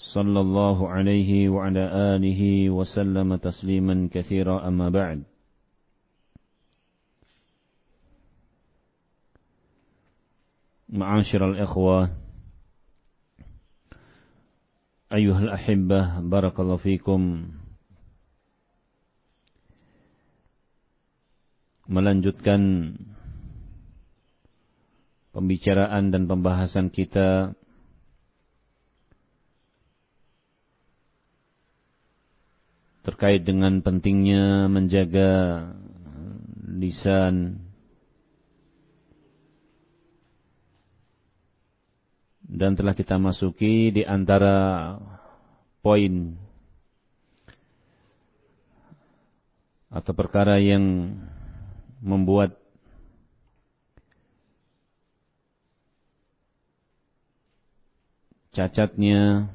صلى الله عليه وعلى آله وسلم تسليما كثيرا أما بعد معاشر الإخوة أيها الأحبة بارك الله فيكم melanjutkan pembicaraan dan pembahasan kita terkait dengan pentingnya menjaga lisan. Dan telah kita masuki di antara poin atau perkara yang membuat cacatnya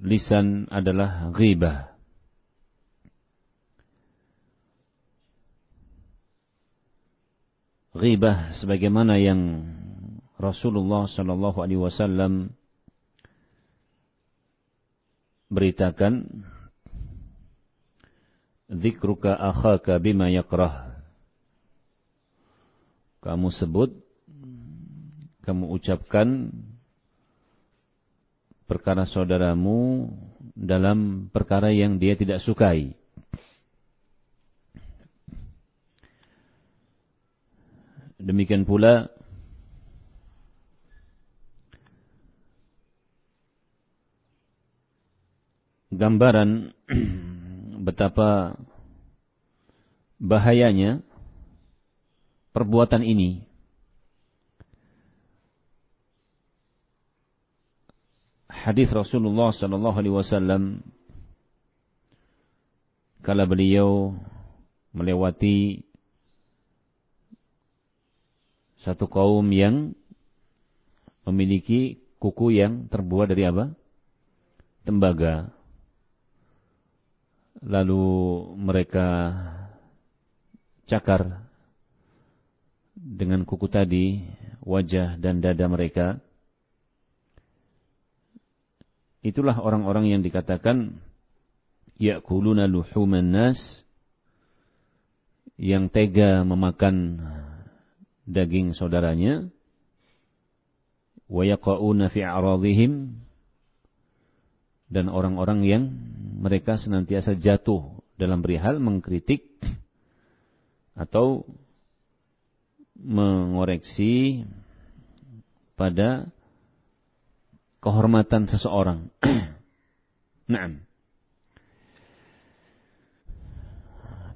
lisan adalah ghibah. Ghibah sebagaimana yang Rasulullah sallallahu alaihi wasallam beritakan Zikruka akhaka bima yakrah Kamu sebut Kamu ucapkan perkara saudaramu dalam perkara yang dia tidak sukai. Demikian pula gambaran betapa bahayanya perbuatan ini hadis Rasulullah sallallahu alaihi wasallam kala beliau melewati satu kaum yang memiliki kuku yang terbuat dari apa? Tembaga. Lalu mereka cakar dengan kuku tadi wajah dan dada mereka Itulah orang-orang yang dikatakan ya'kuluna luhuman nas yang tega memakan daging saudaranya wa yaqauna fi a'radihim dan orang-orang yang mereka senantiasa jatuh dalam perihal mengkritik atau mengoreksi pada kehormatan seseorang. Naam.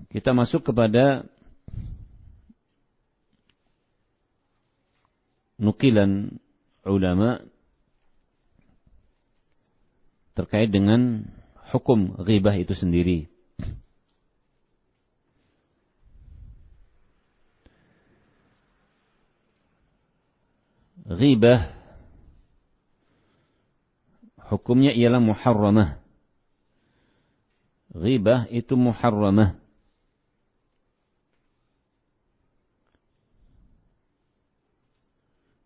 Kita masuk kepada nukilan ulama terkait dengan hukum ghibah itu sendiri. Ghibah hukumnya ialah muharramah. Ghibah itu muharramah.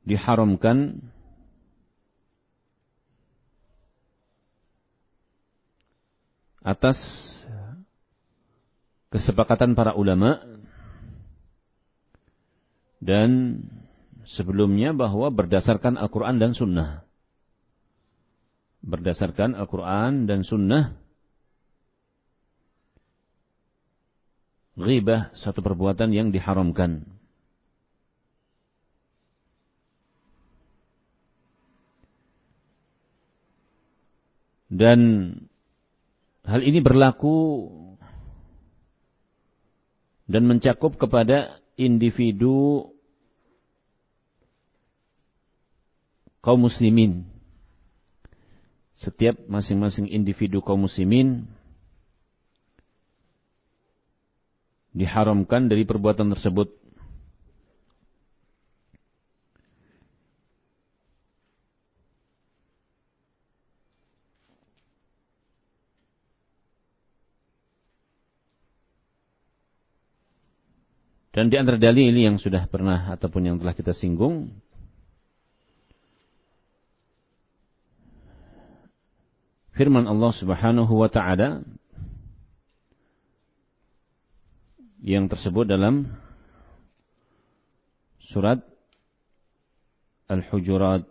Diharamkan atas kesepakatan para ulama dan sebelumnya bahwa berdasarkan Al-Quran dan Sunnah berdasarkan Al-Quran dan Sunnah ghibah satu perbuatan yang diharamkan. Dan hal ini berlaku dan mencakup kepada individu kaum muslimin setiap masing-masing individu kaum muslimin diharamkan dari perbuatan tersebut. Dan di antara dalil yang sudah pernah ataupun yang telah kita singgung firman Allah Subhanahu wa taala yang tersebut dalam surat Al-Hujurat.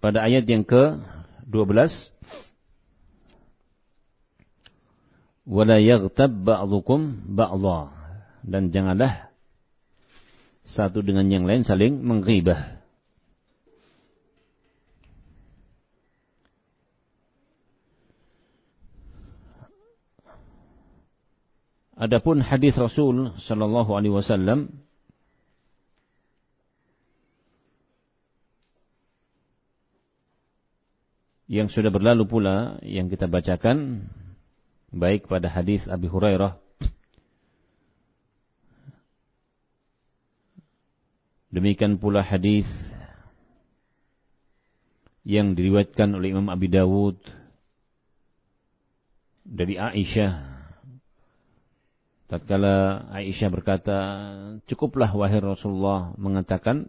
Pada ayat yang ke-12 wala yaghtab ba'dukum ba'dha dan janganlah satu dengan yang lain saling menghibah. Adapun hadis Rasul sallallahu alaihi wasallam yang sudah berlalu pula yang kita bacakan baik pada hadis Abi Hurairah. Demikian pula hadis yang diriwayatkan oleh Imam Abi Dawud dari Aisyah. Tatkala Aisyah berkata cukuplah wahai Rasulullah mengatakan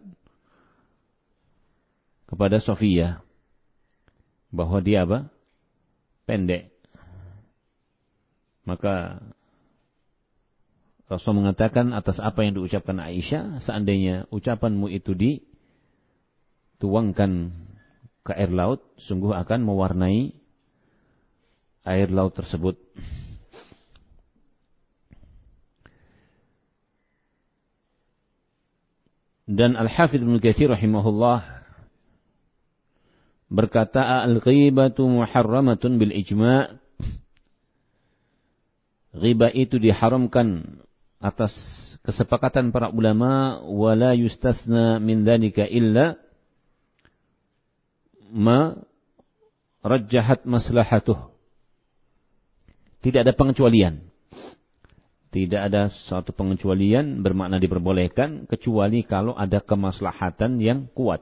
kepada Sofia bahwa dia apa? Pendek. Maka Rasul mengatakan atas apa yang diucapkan Aisyah, seandainya ucapanmu itu dituangkan ke air laut, sungguh akan mewarnai air laut tersebut. Dan Al-Hafidh Ibn Kathir rahimahullah berkata al-ghibatu muharramatun bil ijma' Ghibah itu diharamkan atas kesepakatan para ulama wala yustasna min dhalika illa ma rajjahat maslahatuh. Tidak ada pengecualian. Tidak ada suatu pengecualian bermakna diperbolehkan kecuali kalau ada kemaslahatan yang kuat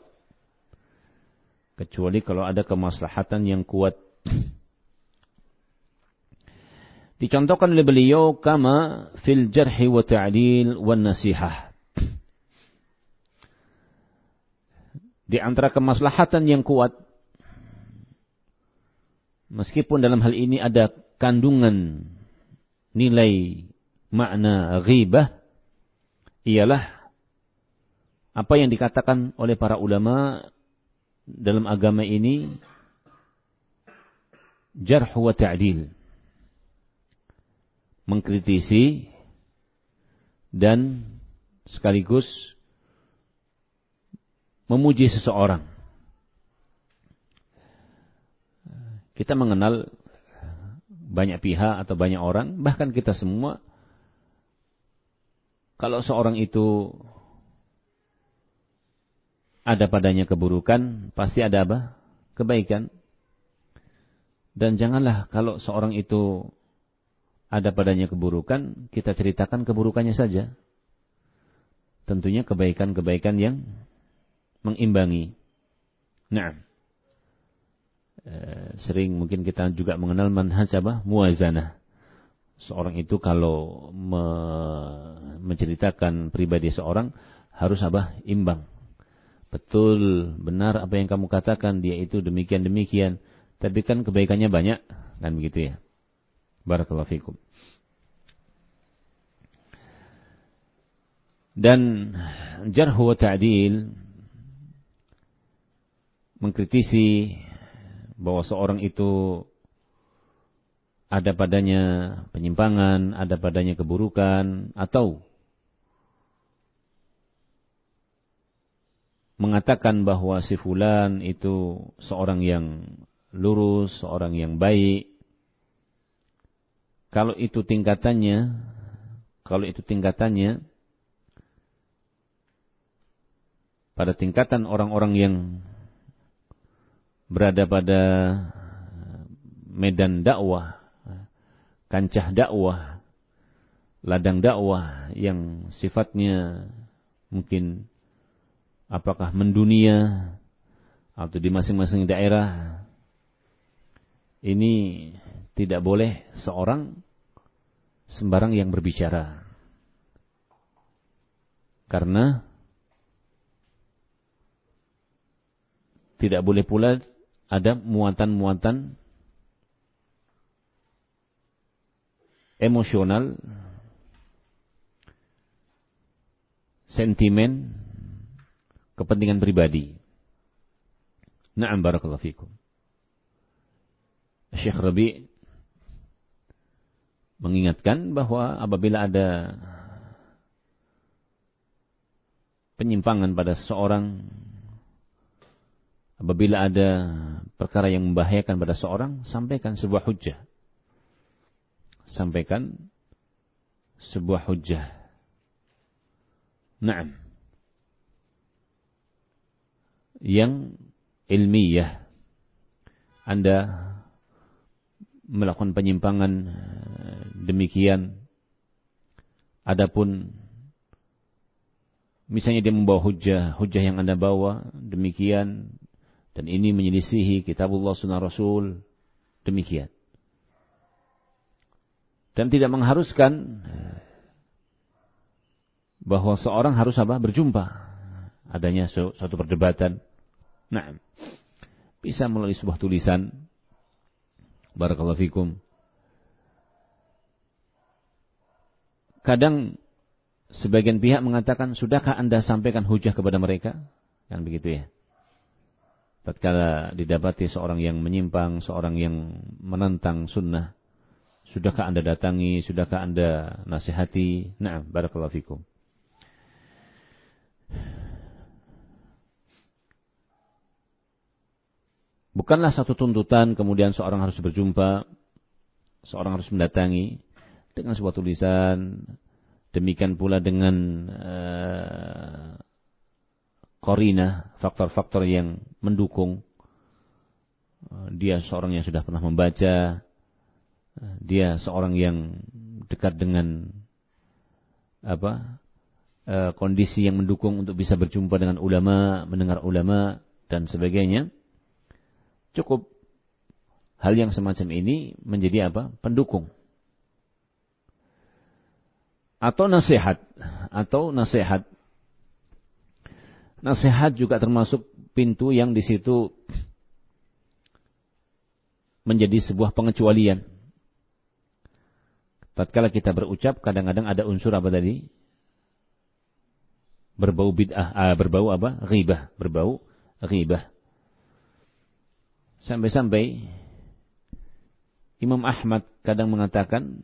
kecuali kalau ada kemaslahatan yang kuat. Dicontohkan oleh beliau kama fil jarhi wa ta'dil wa nasihah. Di antara kemaslahatan yang kuat meskipun dalam hal ini ada kandungan nilai makna ghibah ialah apa yang dikatakan oleh para ulama dalam agama ini jarh wa ta'dil. Mengkritisi dan sekaligus memuji seseorang. Kita mengenal banyak pihak atau banyak orang, bahkan kita semua kalau seorang itu ada padanya keburukan, pasti ada apa? Kebaikan. Dan janganlah kalau seorang itu ada padanya keburukan, kita ceritakan keburukannya saja. Tentunya kebaikan-kebaikan yang mengimbangi. Nah, sering mungkin kita juga mengenal manhaj apa? Muazanah. Seorang itu kalau me menceritakan pribadi seorang harus apa? Imbang betul benar apa yang kamu katakan dia itu demikian demikian. Tapi kan kebaikannya banyak kan begitu ya? Barakallahu fikum. Dan jarhu wa ta'dil mengkritisi bahwa seorang itu ada padanya penyimpangan, ada padanya keburukan atau mengatakan bahwa si fulan itu seorang yang lurus, seorang yang baik. Kalau itu tingkatannya, kalau itu tingkatannya pada tingkatan orang-orang yang berada pada medan dakwah, kancah dakwah, ladang dakwah yang sifatnya mungkin apakah mendunia atau di masing-masing daerah ini tidak boleh seorang sembarang yang berbicara. Karena tidak boleh pula ada muatan-muatan emosional, sentimen, kepentingan pribadi. Na'am barakallahu fikum. Syekh Rabi mengingatkan bahwa apabila ada penyimpangan pada seseorang apabila ada perkara yang membahayakan pada seorang sampaikan sebuah hujah sampaikan sebuah hujah Naam yang ilmiah Anda melakukan penyimpangan eh, demikian. Adapun misalnya dia membawa hujah, hujah yang Anda bawa demikian dan ini menyelisihi kitabullah sunnah Rasul demikian. Dan tidak mengharuskan eh, bahwa seorang harus apa? berjumpa. Adanya suatu perdebatan. Nah, bisa melalui sebuah tulisan Barakallahu fikum. Kadang sebagian pihak mengatakan, sudahkah anda sampaikan hujah kepada mereka? Kan begitu ya. Tatkala didapati seorang yang menyimpang, seorang yang menentang sunnah, sudahkah anda datangi, sudahkah anda nasihati? Nah, barakallahu fikum. Bukanlah satu tuntutan kemudian seorang harus berjumpa, seorang harus mendatangi dengan sebuah tulisan, demikian pula dengan uh, korina, faktor-faktor yang mendukung. Uh, dia seorang yang sudah pernah membaca, uh, dia seorang yang dekat dengan apa kondisi yang mendukung untuk bisa berjumpa dengan ulama, mendengar ulama dan sebagainya Cukup hal yang semacam ini menjadi apa? Pendukung. Atau nasihat. Atau nasihat. Nasihat juga termasuk pintu yang di situ menjadi sebuah pengecualian. Tatkala kita berucap, kadang-kadang ada unsur apa tadi? Berbau bid'ah, ah, berbau apa? Ghibah, berbau ghibah. Sampai-sampai Imam Ahmad kadang mengatakan,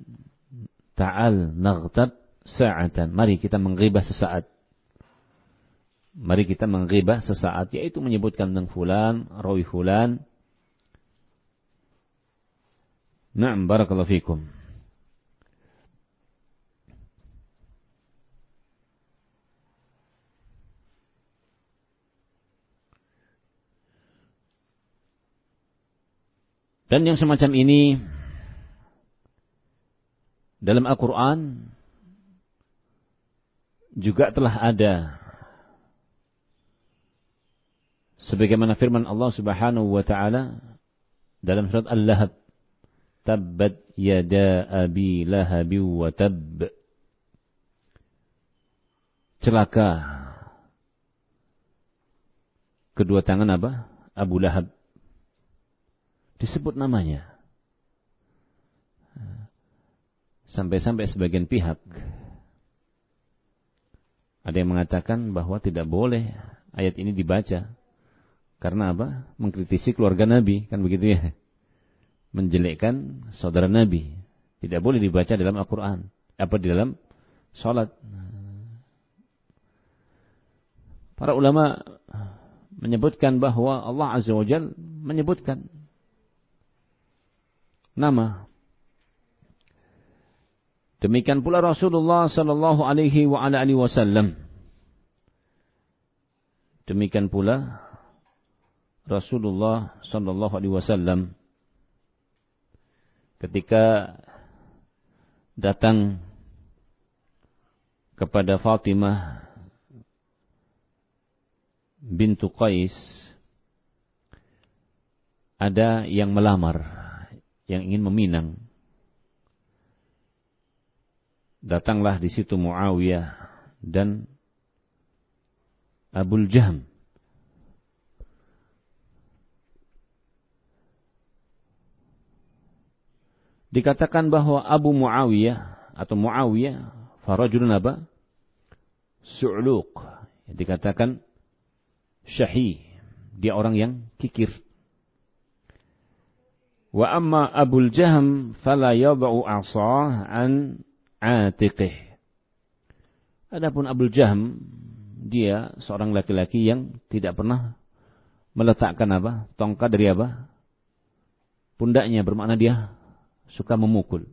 Ta'al naghtab sa'atan. Mari kita menggibah sesaat. Mari kita menggibah sesaat. Yaitu menyebutkan tentang fulan, rawi fulan. Na'am, barakallahu fikum. Dan yang semacam ini dalam Al-Quran juga telah ada. Sebagaimana firman Allah Subhanahu wa taala dalam surat Al-Lahab tabbat yada abi lahab wa tab celaka kedua tangan apa? Abu Lahab disebut namanya. Sampai-sampai sebagian pihak ada yang mengatakan bahwa tidak boleh ayat ini dibaca. Karena apa? Mengkritisi keluarga Nabi, kan begitu ya? Menjelekkan saudara Nabi. Tidak boleh dibaca dalam Al-Quran. Apa di dalam sholat. Para ulama menyebutkan bahwa Allah Azza wa Jal menyebutkan nama. Demikian pula Rasulullah sallallahu alaihi wa ala alihi wasallam. Demikian pula Rasulullah sallallahu alaihi wasallam ketika datang kepada Fatimah bintu Qais ada yang melamar, yang ingin meminang. Datanglah di situ Muawiyah dan Abul Jahm. Dikatakan bahwa Abu Muawiyah atau Muawiyah farajulun apa? Su'luq. Dikatakan syahi. Dia orang yang kikir. Wa amma Abul Jahm fala yad'u asah an atiqih. Adapun Abul Jahm dia seorang laki-laki yang tidak pernah meletakkan apa? Tongkat dari apa? Pundaknya bermakna dia suka memukul.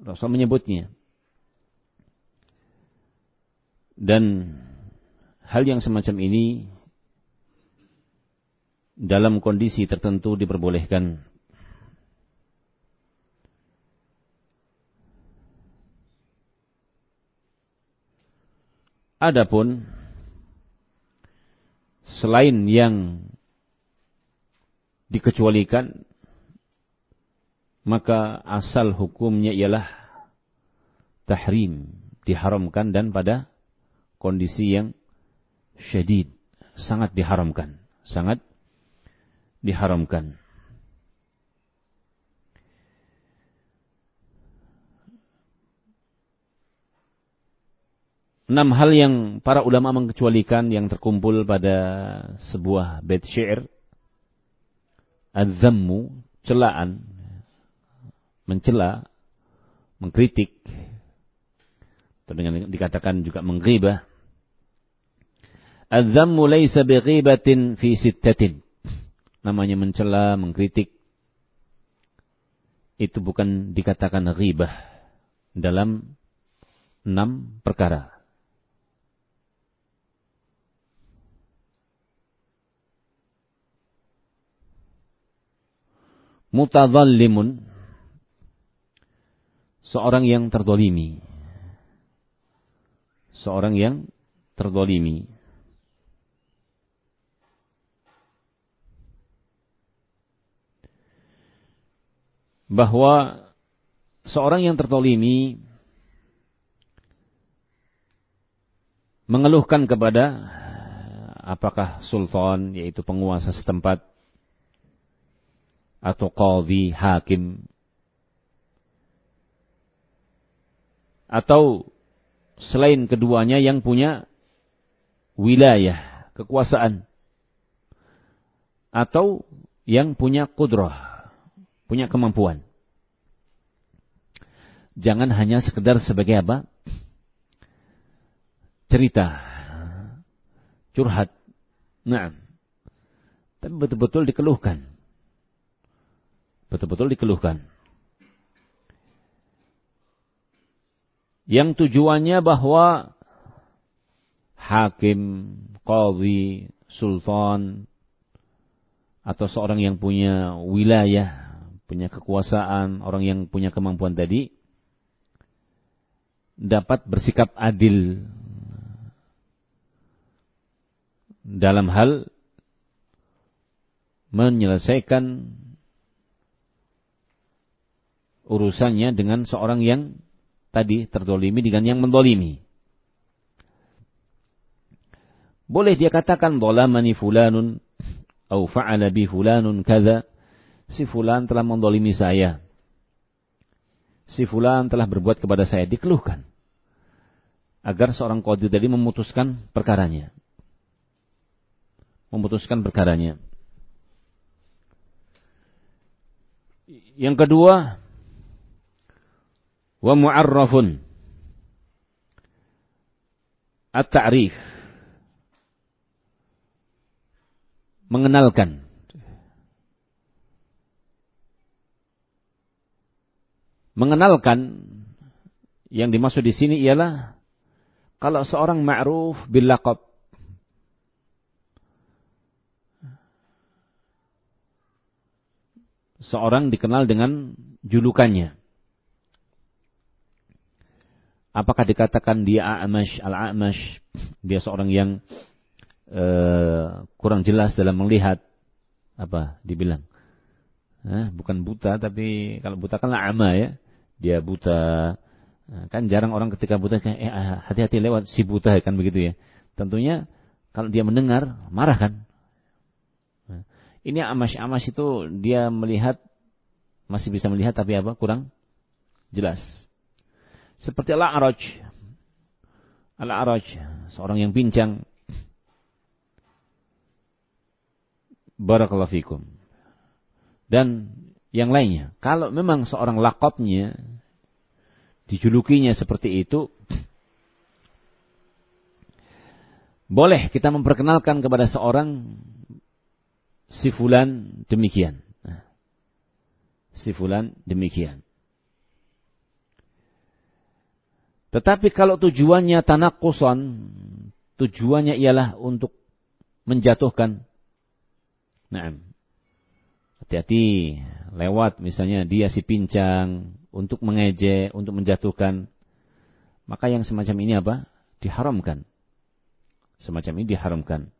Rasul menyebutnya. Dan hal yang semacam ini dalam kondisi tertentu diperbolehkan. Adapun selain yang dikecualikan maka asal hukumnya ialah tahrim diharamkan dan pada kondisi yang syadid, sangat diharamkan, sangat diharamkan. Enam hal yang para ulama mengecualikan yang terkumpul pada sebuah bait syair. Az-zammu, celaan, mencela, mengkritik, atau dengan dikatakan juga menggibah Az-zammu laysa bighibatin fi sittatin. Namanya mencela, mengkritik. Itu bukan dikatakan ghibah dalam enam perkara. Mutadhallimun seorang yang terdolimi. Seorang yang terdolimi. Bahwa seorang yang tertolimi mengeluhkan kepada apakah sultan yaitu penguasa setempat atau qadhi hakim atau selain keduanya yang punya wilayah kekuasaan atau yang punya kudrah punya kemampuan. Jangan hanya sekedar sebagai apa? Cerita. Curhat. Nah. Tapi betul-betul dikeluhkan. Betul-betul dikeluhkan. Yang tujuannya bahwa hakim, qadhi, sultan, atau seorang yang punya wilayah punya kekuasaan, orang yang punya kemampuan tadi dapat bersikap adil dalam hal menyelesaikan urusannya dengan seorang yang tadi terdolimi dengan yang mendolimi. Boleh dia katakan dolamani fulanun atau fa'ala bi fulanun kada si fulan telah mendolimi saya. Si fulan telah berbuat kepada saya, dikeluhkan. Agar seorang qadhi tadi memutuskan perkaranya. Memutuskan perkaranya. Yang kedua, wa mu'arrafun at-ta'rif mengenalkan mengenalkan yang dimaksud di sini ialah kalau seorang ma'ruf bil laqab. Seorang dikenal dengan julukannya. Apakah dikatakan dia a'mash al-a'mash? Dia seorang yang uh, kurang jelas dalam melihat apa dibilang. Eh, bukan buta tapi kalau buta kan ama ya dia buta Nah, kan jarang orang ketika buta kayak eh, ah, hati-hati lewat si buta kan begitu ya. Tentunya kalau dia mendengar marah kan. Nah, ini amas-amas itu dia melihat masih bisa melihat tapi apa? Kurang jelas. Seperti Al-A'raj. Al-A'raj, seorang yang pincang. Barakallahu fikum. Dan yang lainnya. Kalau memang seorang lakopnya dijulukinya seperti itu, boleh kita memperkenalkan kepada seorang si fulan demikian. Si fulan demikian. Tetapi kalau tujuannya tanakuson, tujuannya ialah untuk menjatuhkan. Nah, hati-hati lewat misalnya dia si pincang, untuk mengejek, untuk menjatuhkan, maka yang semacam ini apa? Diharamkan. Semacam ini diharamkan.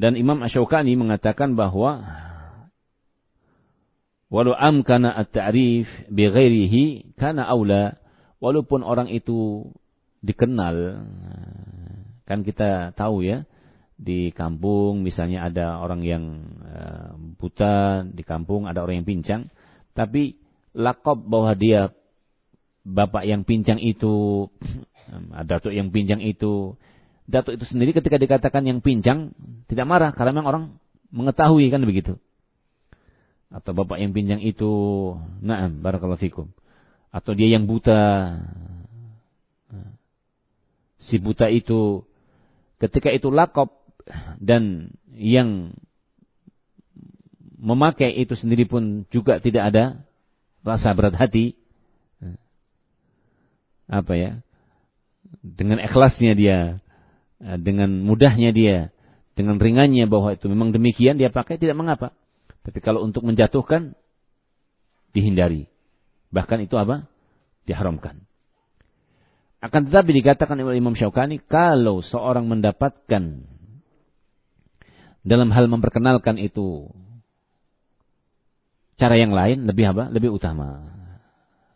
Dan Imam Ashokani mengatakan bahwa walau amkana at-ta'rif bi ghairihi kana aula walaupun orang itu dikenal kan kita tahu ya di kampung misalnya ada orang yang eh, buta di kampung ada orang yang pincang tapi lakob bahwa dia bapak yang pincang itu, datuk yang pincang itu, datuk itu sendiri ketika dikatakan yang pincang tidak marah karena memang orang mengetahui kan begitu. Atau bapak yang pincang itu, naam barakallahu fikum. Atau dia yang buta. Si buta itu ketika itu lakob dan yang memakai itu sendiri pun juga tidak ada rasa berat hati. Apa ya? Dengan ikhlasnya dia dengan mudahnya dia dengan ringannya bahwa itu memang demikian dia pakai tidak mengapa. Tapi kalau untuk menjatuhkan dihindari. Bahkan itu apa? Diharamkan. Akan tetapi dikatakan oleh Imam Syaukani kalau seorang mendapatkan dalam hal memperkenalkan itu cara yang lain lebih apa? Lebih utama.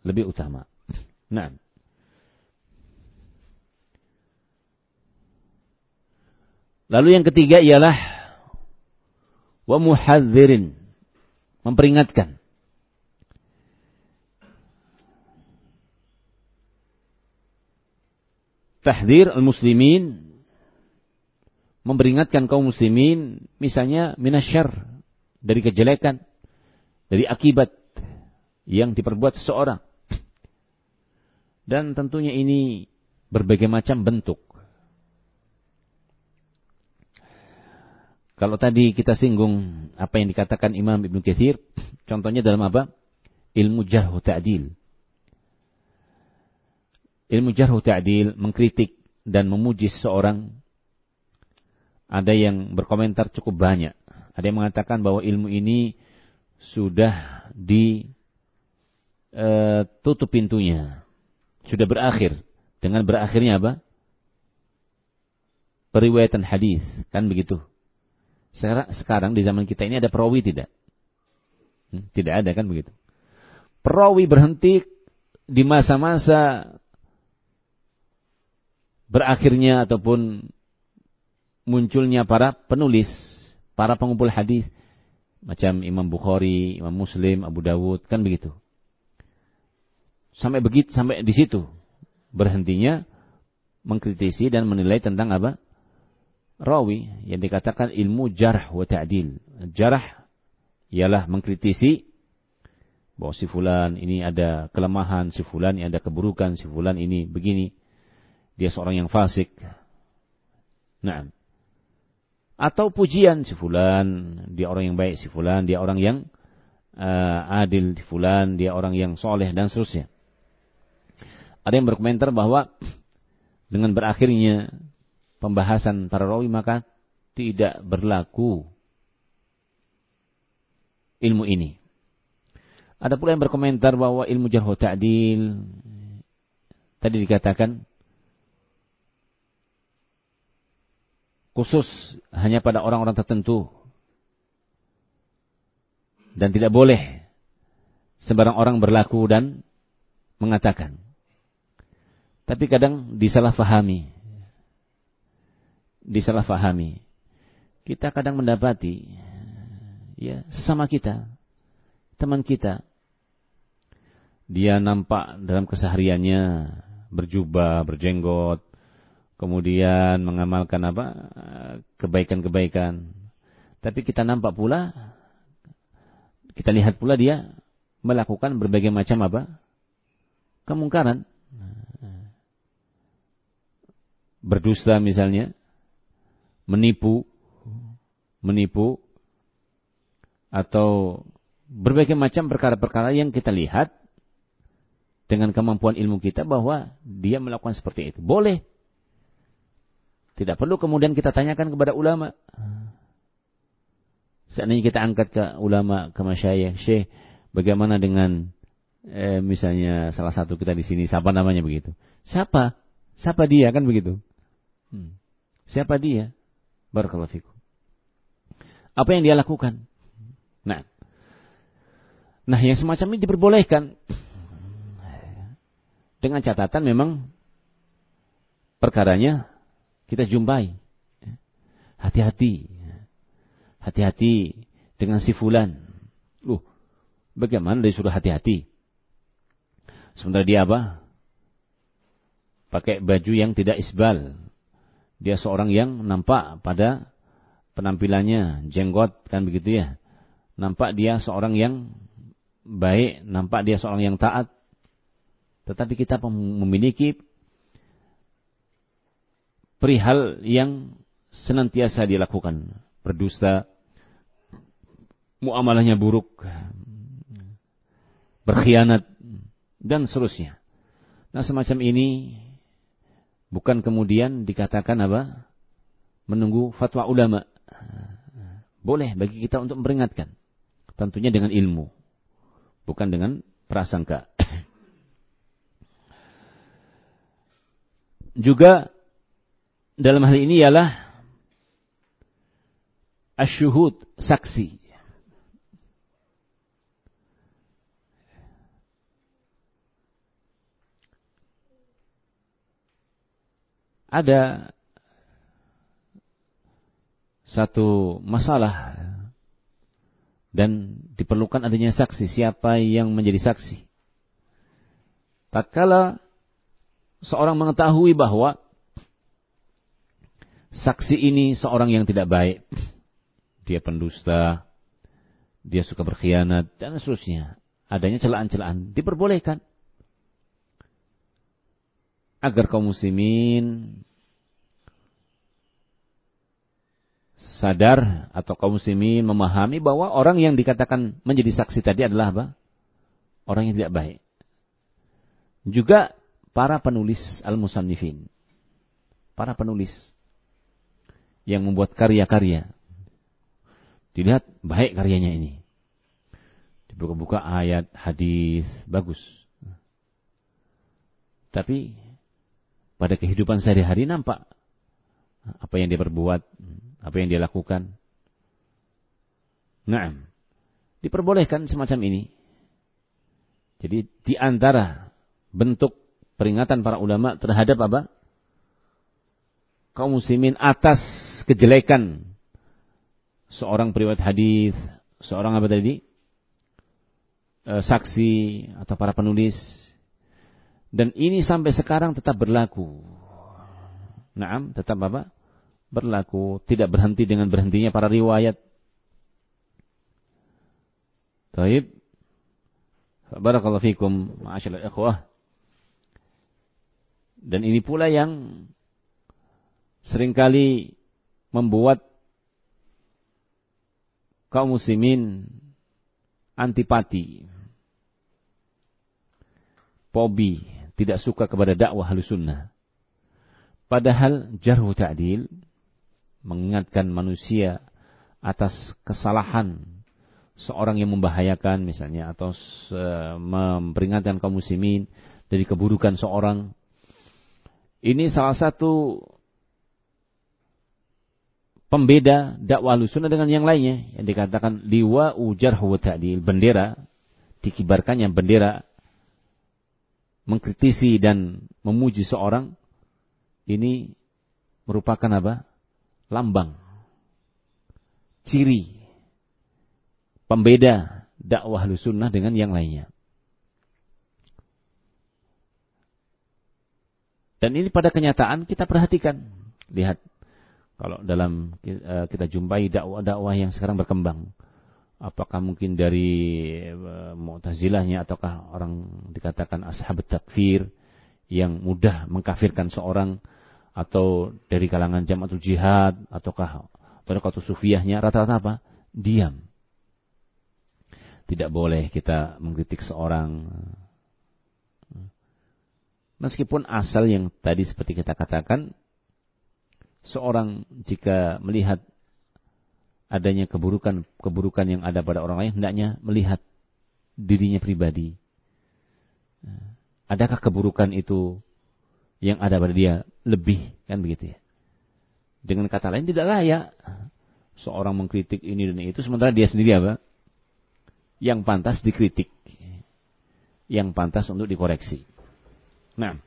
Lebih utama. Nah. Lalu yang ketiga ialah wa muhadzirin memperingatkan. Tahdir al-muslimin memperingatkan kaum muslimin misalnya minasyar dari kejelekan dari akibat yang diperbuat seseorang. Dan tentunya ini berbagai macam bentuk. Kalau tadi kita singgung apa yang dikatakan Imam Ibnu Katsir, contohnya dalam apa? Ilmu jarh ta'dil. Ilmu jarh ta'dil mengkritik dan memuji seseorang ada yang berkomentar cukup banyak. Ada yang mengatakan bahwa ilmu ini sudah ditutup pintunya. Sudah berakhir. Dengan berakhirnya apa? Periwayatan hadis, kan begitu. Sekarang, sekarang di zaman kita ini ada perawi tidak? Hmm, tidak ada kan begitu. Perawi berhenti di masa-masa berakhirnya ataupun munculnya para penulis, para pengumpul hadis macam Imam Bukhari, Imam Muslim, Abu Dawud, kan begitu. Sampai begitu, sampai di situ berhentinya mengkritisi dan menilai tentang apa? Rawi yang dikatakan ilmu jarh wa ta'dil. Jarh ialah mengkritisi bahwa si fulan ini ada kelemahan, si fulan ini ada keburukan, si fulan ini begini. Dia seorang yang fasik. Nah, atau pujian si fulan, dia orang yang baik si fulan, dia orang yang uh, adil si fulan, dia orang yang soleh dan seterusnya. Ada yang berkomentar bahwa dengan berakhirnya pembahasan para rawi maka tidak berlaku ilmu ini. Ada pula yang berkomentar bahwa ilmu jarh ta'dil tadi dikatakan khusus hanya pada orang-orang tertentu dan tidak boleh sembarang orang berlaku dan mengatakan. Tapi kadang disalahfahami. Disalahfahami. Kita kadang mendapati ya sama kita, teman kita. Dia nampak dalam kesehariannya berjubah, berjenggot, kemudian mengamalkan apa kebaikan-kebaikan. Tapi kita nampak pula, kita lihat pula dia melakukan berbagai macam apa kemungkaran, berdusta misalnya, menipu, menipu, atau berbagai macam perkara-perkara yang kita lihat dengan kemampuan ilmu kita bahwa dia melakukan seperti itu. Boleh tidak perlu kemudian kita tanyakan kepada ulama. Seandainya kita angkat ke ulama, ke masyayikh, syekh, bagaimana dengan eh, misalnya salah satu kita di sini, siapa namanya begitu? Siapa? Siapa dia kan begitu? Hmm. Siapa dia? Barakallahu. Apa yang dia lakukan? Nah, nah yang semacam ini diperbolehkan dengan catatan memang perkaranya kita jumpai. Hati-hati. Hati-hati dengan si fulan. Loh, bagaimana dia suruh hati-hati? Sementara dia apa? Pakai baju yang tidak isbal. Dia seorang yang nampak pada penampilannya, jenggot kan begitu ya. Nampak dia seorang yang baik, nampak dia seorang yang taat. Tetapi kita memiliki perihal yang senantiasa dilakukan. Berdusta, muamalahnya buruk, berkhianat, dan seterusnya. Nah semacam ini bukan kemudian dikatakan apa? Menunggu fatwa ulama. Boleh bagi kita untuk memperingatkan. Tentunya dengan ilmu. Bukan dengan prasangka. Juga dalam hal ini ialah asyuhud, saksi. Ada satu masalah dan diperlukan adanya saksi siapa yang menjadi saksi. Tatkala seorang mengetahui bahwa saksi ini seorang yang tidak baik. Dia pendusta, dia suka berkhianat, dan seterusnya. Adanya celaan-celaan diperbolehkan. Agar kaum muslimin sadar atau kaum muslimin memahami bahwa orang yang dikatakan menjadi saksi tadi adalah apa? Orang yang tidak baik. Juga para penulis al-musannifin. Para penulis yang membuat karya-karya. Dilihat baik karyanya ini. Dibuka-buka ayat, hadis, bagus. Tapi pada kehidupan sehari-hari nampak apa yang dia perbuat, apa yang dia lakukan. Nah, diperbolehkan semacam ini. Jadi di antara bentuk peringatan para ulama terhadap apa? Kaum muslimin atas kejelekan seorang periwayat hadis, seorang apa tadi? E, saksi atau para penulis. Dan ini sampai sekarang tetap berlaku. Naam, tetap apa? Berlaku, tidak berhenti dengan berhentinya para riwayat. Taib. Barakallahu fikum, ma'asyiral ikhwah. Dan ini pula yang sering kali membuat kaum muslimin antipati, pobi, tidak suka kepada dakwah sunnah. Padahal jarhu ta'dil mengingatkan manusia atas kesalahan seorang yang membahayakan misalnya atau memperingatkan kaum muslimin dari keburukan seorang ini salah satu pembeda dakwah sunnah dengan yang lainnya yang dikatakan liwa ujar wa ta'dil bendera dikibarkannya bendera mengkritisi dan memuji seorang ini merupakan apa? lambang ciri pembeda dakwah sunnah dengan yang lainnya. Dan ini pada kenyataan kita perhatikan. Lihat, kalau dalam eh, kita jumpai dakwah-dakwah yang sekarang berkembang. Apakah mungkin dari eh, Mu'tazilahnya ataukah orang dikatakan ashab takfir yang mudah mengkafirkan seorang atau dari kalangan jamaatul jihad ataukah atau sufiyahnya rata-rata apa? Diam. Tidak boleh kita mengkritik seorang Meskipun asal yang tadi seperti kita katakan, seorang jika melihat adanya keburukan-keburukan yang ada pada orang lain, hendaknya melihat dirinya pribadi. Adakah keburukan itu yang ada pada dia lebih, kan begitu ya? Dengan kata lain tidak layak seorang mengkritik ini dan itu, sementara dia sendiri apa? Yang pantas dikritik, yang pantas untuk dikoreksi. Nah.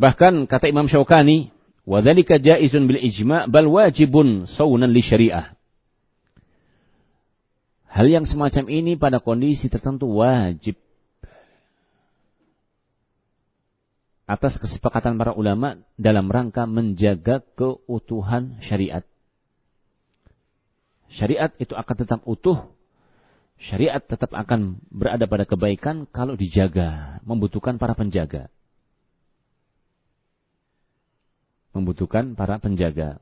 Bahkan kata Imam Syaukani, "Wadzalika jaizun bil ijma' bal wajibun saunan li syariah." Hal yang semacam ini pada kondisi tertentu wajib atas kesepakatan para ulama dalam rangka menjaga keutuhan syariat. Syariat itu akan tetap utuh syariat tetap akan berada pada kebaikan kalau dijaga, membutuhkan para penjaga. Membutuhkan para penjaga.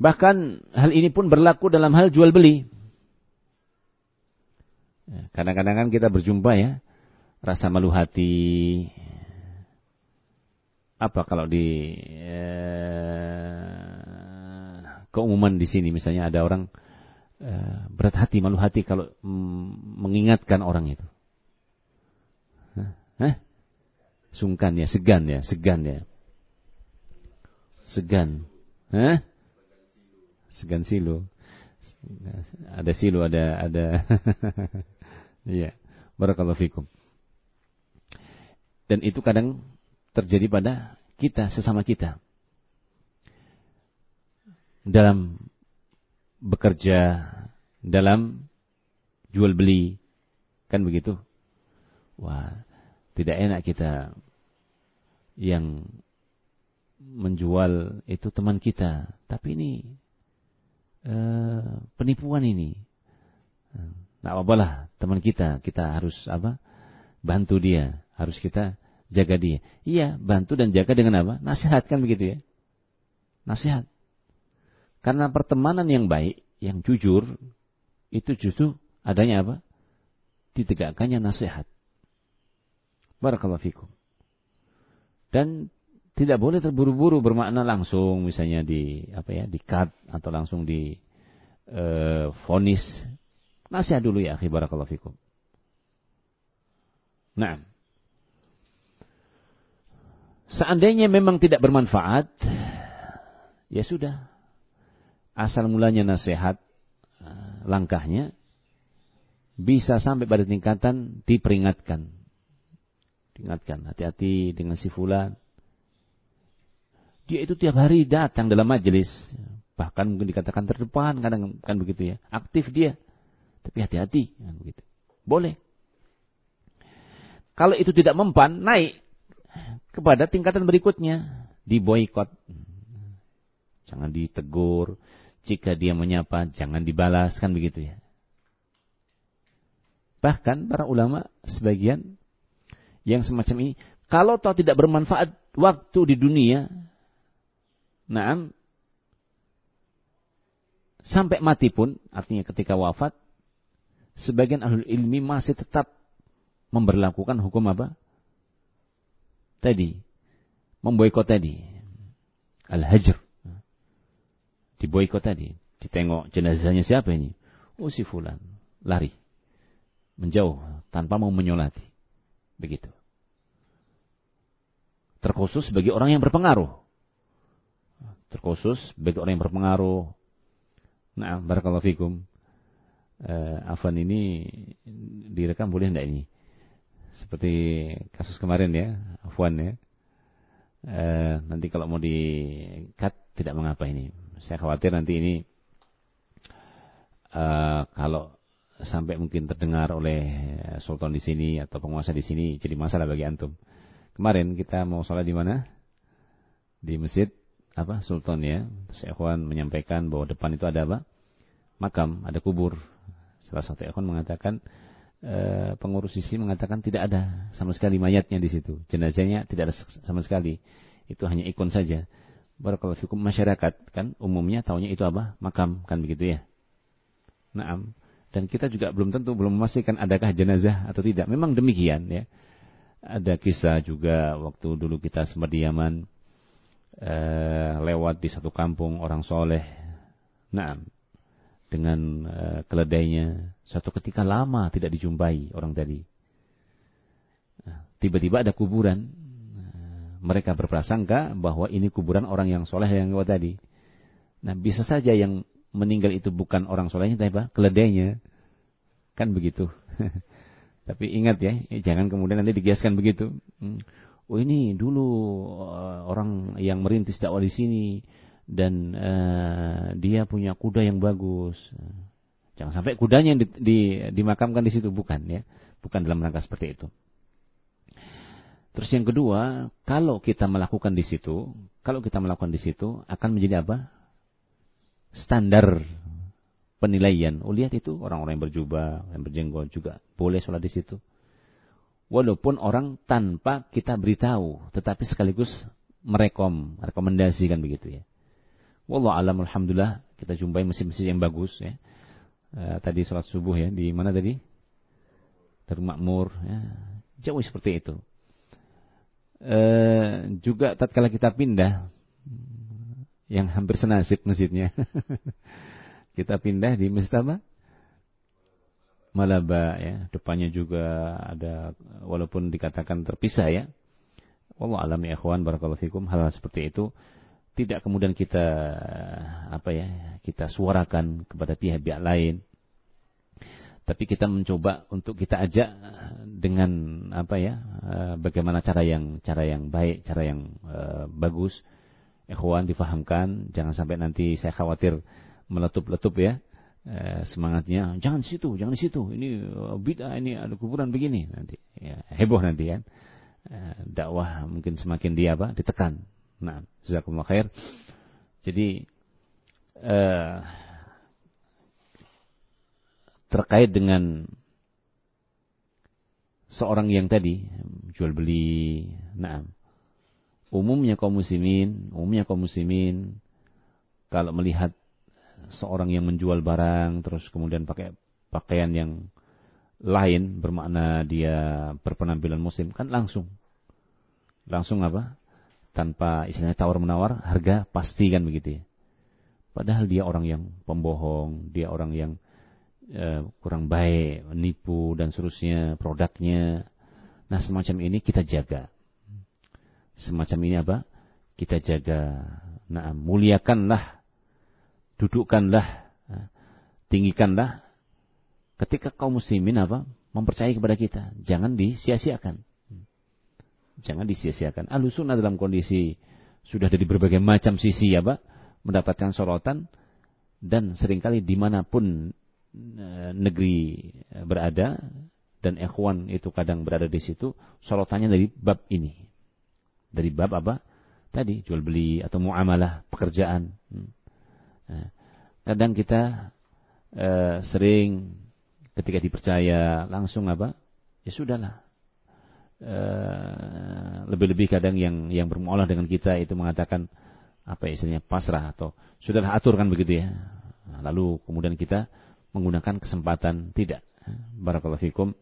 Bahkan hal ini pun berlaku dalam hal jual beli. Ya, kadang-kadang kan kita berjumpa ya, rasa malu hati, apa kalau di eh, keumuman di sini misalnya ada orang berat hati malu hati kalau mm, mengingatkan orang itu. Hah? sungkan ya segan ya segan ya. Segan. Hah? segan silo ada silo ada ada. Iya. Barakallahu fikum. Dan itu kadang terjadi pada kita sesama kita. Dalam bekerja dalam jual beli kan begitu wah tidak enak kita yang menjual itu teman kita tapi ini uh, penipuan ini Nah, apa teman kita, kita harus apa? Bantu dia, harus kita jaga dia. Iya, bantu dan jaga dengan apa? Nasihat kan begitu ya. Nasihat. Karena pertemanan yang baik, yang jujur, itu justru adanya apa? Ditegakkannya nasihat. Barakallahu fikum. Dan tidak boleh terburu-buru bermakna langsung misalnya di apa ya, di cut atau langsung di uh, vonis. Nasihat dulu ya, akhi barakallahu fikum. Nah, Seandainya memang tidak bermanfaat, ya sudah. Asal mulanya nasihat, eh, langkahnya, bisa sampai pada tingkatan diperingatkan. Diingatkan, hati-hati dengan si fulan. Dia itu tiap hari datang dalam majelis. Bahkan mungkin dikatakan terdepan, kadang kan begitu ya. Aktif dia. Tapi hati-hati. Kan begitu. Boleh. Kalau itu tidak mempan, naik kepada tingkatan berikutnya diboikot jangan ditegur jika dia menyapa jangan dibalas kan begitu ya Bahkan para ulama sebagian yang semacam ini, kalau toh tidak bermanfaat waktu di dunia, nah, sampai mati pun, artinya ketika wafat, sebagian ahli ilmi masih tetap memberlakukan hukum apa? Tadi, memboikot tadi, al-hajr, diboikot tadi, ditengok jenazahnya siapa ini? Oh si fulan, lari menjauh tanpa mau menyolati. Begitu. Terkhusus bagi orang yang berpengaruh. Terkhusus bagi orang yang berpengaruh. Nah, barakallahu fikum. Uh, Afan ini direkam boleh enggak ini? Seperti kasus kemarin ya, Afwan ya. Uh, nanti kalau mau di cut tidak mengapa ini. Saya khawatir nanti ini uh, kalau sampai mungkin terdengar oleh sultan di sini atau penguasa di sini jadi masalah bagi antum. Kemarin kita mau sholat di mana? Di masjid apa sultan ya. Terus ikhwan menyampaikan bahwa depan itu ada apa? Makam, ada kubur. Salah satu ikhwan mengatakan e, pengurus sisi mengatakan tidak ada sama sekali mayatnya di situ. Jenazahnya tidak ada sama sekali. Itu hanya ikon saja. Barakallahu fikum masyarakat kan umumnya tahunya itu apa? Makam kan begitu ya. Naam dan kita juga belum tentu belum memastikan adakah jenazah atau tidak. Memang demikian ya. Ada kisah juga waktu dulu kita sempat di Yaman eh, lewat di satu kampung orang soleh. Nah, dengan eh, keledainya satu ketika lama tidak dijumpai orang tadi. Nah, tiba-tiba ada kuburan. Mereka berprasangka bahwa ini kuburan orang yang soleh yang lewat tadi. Nah, bisa saja yang meninggal itu bukan orang solehnya tapi apa? Keledainya. Kan begitu. tapi ingat ya, jangan kemudian nanti digiaskan begitu. Hmm. Oh ini dulu uh, orang yang merintis dakwah di sini dan uh, dia punya kuda yang bagus. Jangan sampai kudanya di, dimakamkan di situ bukan ya, bukan dalam rangka seperti itu. Terus yang kedua, kalau kita melakukan di situ, kalau kita melakukan di situ akan menjadi apa? standar penilaian. Oh lihat itu orang-orang yang berjubah, yang berjenggot juga boleh sholat di situ. Walaupun orang tanpa kita beritahu, tetapi sekaligus merekom, rekomendasikan begitu ya. Wallah alam alhamdulillah kita jumpai mesin-mesin yang bagus ya. E, tadi sholat subuh ya di mana tadi? Darul Makmur ya. Jauh seperti itu. E, juga tatkala kita pindah yang hampir senasib masjidnya. Kita pindah di masjid apa? Malaba ya, depannya juga ada walaupun dikatakan terpisah ya. Allah alam ya ikhwan barakallahu fikum hal, hal seperti itu tidak kemudian kita apa ya, kita suarakan kepada pihak-pihak lain. Tapi kita mencoba untuk kita ajak dengan apa ya, eh, bagaimana cara yang cara yang baik, cara yang uh, bagus ikhwan difahamkan, jangan sampai nanti saya khawatir meletup-letup ya eh, semangatnya. Jangan situ, jangan di situ. Ini bid'ah, ini ada kuburan begini nanti. Ya, heboh nanti kan. Eh, dakwah mungkin semakin dia apa? ditekan. Nah, jazakumullah khair. Jadi eh, terkait dengan seorang yang tadi jual beli, nah umumnya kaum muslimin, umumnya kaum muslimin kalau melihat seorang yang menjual barang terus kemudian pakai pakaian yang lain bermakna dia berpenampilan muslim kan langsung. Langsung apa? Tanpa istilahnya tawar menawar harga pasti kan begitu ya. Padahal dia orang yang pembohong dia orang yang uh, kurang baik menipu dan seterusnya produknya nah semacam ini kita jaga semacam ini apa? Kita jaga. Nah, muliakanlah, dudukkanlah, tinggikanlah. Ketika kaum muslimin apa? Mempercayai kepada kita. Jangan disia-siakan. Jangan disia-siakan. Alusunah dalam kondisi sudah dari berbagai macam sisi apa? Mendapatkan sorotan. Dan sering kali di mana pun negeri e, berada dan ikhwan itu kadang berada di situ sorotannya dari bab ini dari bab apa? Tadi jual beli atau muamalah pekerjaan. Hmm. Nah, kadang kita uh, sering ketika dipercaya langsung apa? Ya sudahlah. lebih-lebih kadang yang yang bermualah dengan kita itu mengatakan apa ya istilahnya pasrah atau sudahlah atur kan begitu ya. Lalu kemudian kita menggunakan kesempatan tidak. Barakallahu fikum.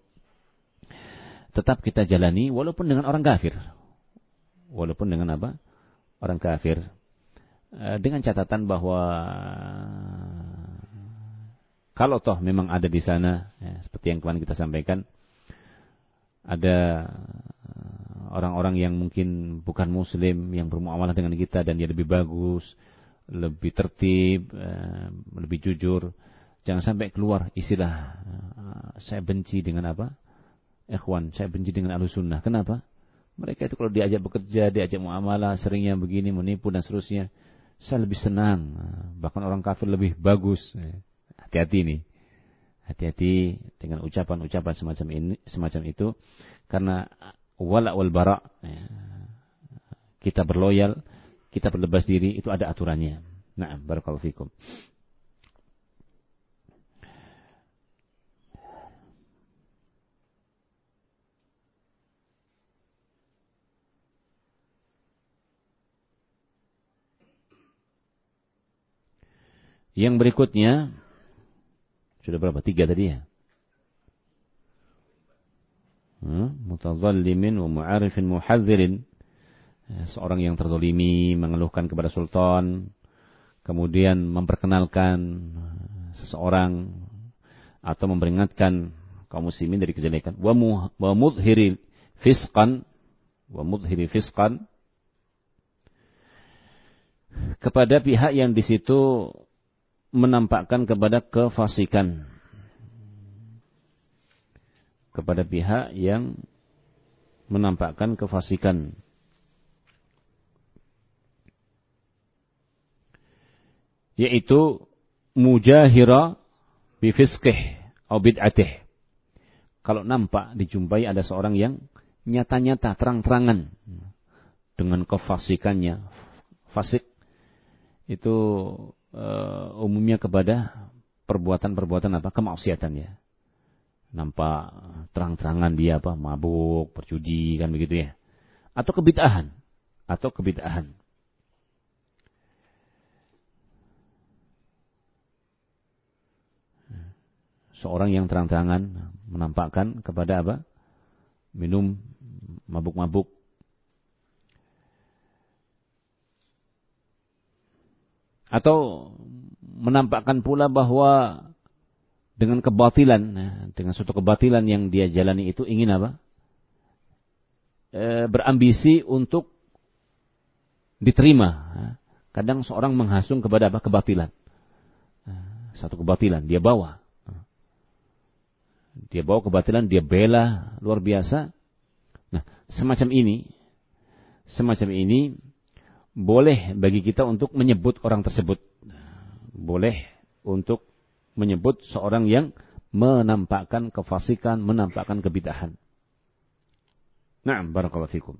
Tetap kita jalani walaupun dengan orang kafir. Walaupun dengan apa? Orang kafir. Eh, dengan catatan bahwa kalau toh memang ada di sana, ya, seperti yang kemarin kita sampaikan, ada eh, orang-orang yang mungkin bukan muslim yang bermuamalah dengan kita dan dia lebih bagus, lebih tertib, eh, lebih jujur, Jangan sampai keluar istilah uh, saya benci dengan apa? Ikhwan, saya benci dengan ahlu sunnah. Kenapa? Mereka itu kalau diajak bekerja, diajak muamalah, seringnya begini, menipu dan seterusnya. Saya lebih senang. Bahkan orang kafir lebih bagus. Hati-hati nih. Hati-hati dengan ucapan-ucapan semacam ini, semacam itu. Karena wala wal bara. Ya, kita berloyal, kita berlepas diri, itu ada aturannya. Nah, barakallahu fikum. Yang berikutnya sudah berapa? Tiga tadi ya. Mutazallimin wa mu'arifin muhadzirin. Ya, seorang yang terzolimi mengeluhkan kepada sultan, kemudian memperkenalkan seseorang atau memperingatkan kaum muslimin dari kejelekan. Wa mudhiri fisqan wa mudhiri fisqan kepada pihak yang di situ menampakkan kepada kefasikan. Kepada pihak yang menampakkan kefasikan. Yaitu mujahira bifisqih atau bid'atih. Kalau nampak dijumpai ada seorang yang nyata-nyata terang-terangan dengan kefasikannya. Fasik itu uh, umumnya kepada perbuatan-perbuatan apa? Kemaksiatan ya. Nampak terang-terangan dia apa? Mabuk berjudi kan begitu ya. Atau kebid'ahan. Atau kebid'ahan. Seorang yang terang-terangan menampakkan kepada apa? Minum mabuk-mabuk Atau menampakkan pula bahwa dengan kebatilan, ya, dengan suatu kebatilan yang dia jalani itu ingin apa? E, berambisi untuk diterima. Kadang seorang menghasung kepada apa? Kebatilan. Ya, satu kebatilan dia bawa. Dia bawa kebatilan, dia bela luar biasa. Nah, semacam ini, semacam ini boleh bagi kita untuk menyebut orang tersebut. Boleh untuk menyebut seorang yang menampakkan kefasikan, menampakkan kebidahan. Nah, barakallahu fikum.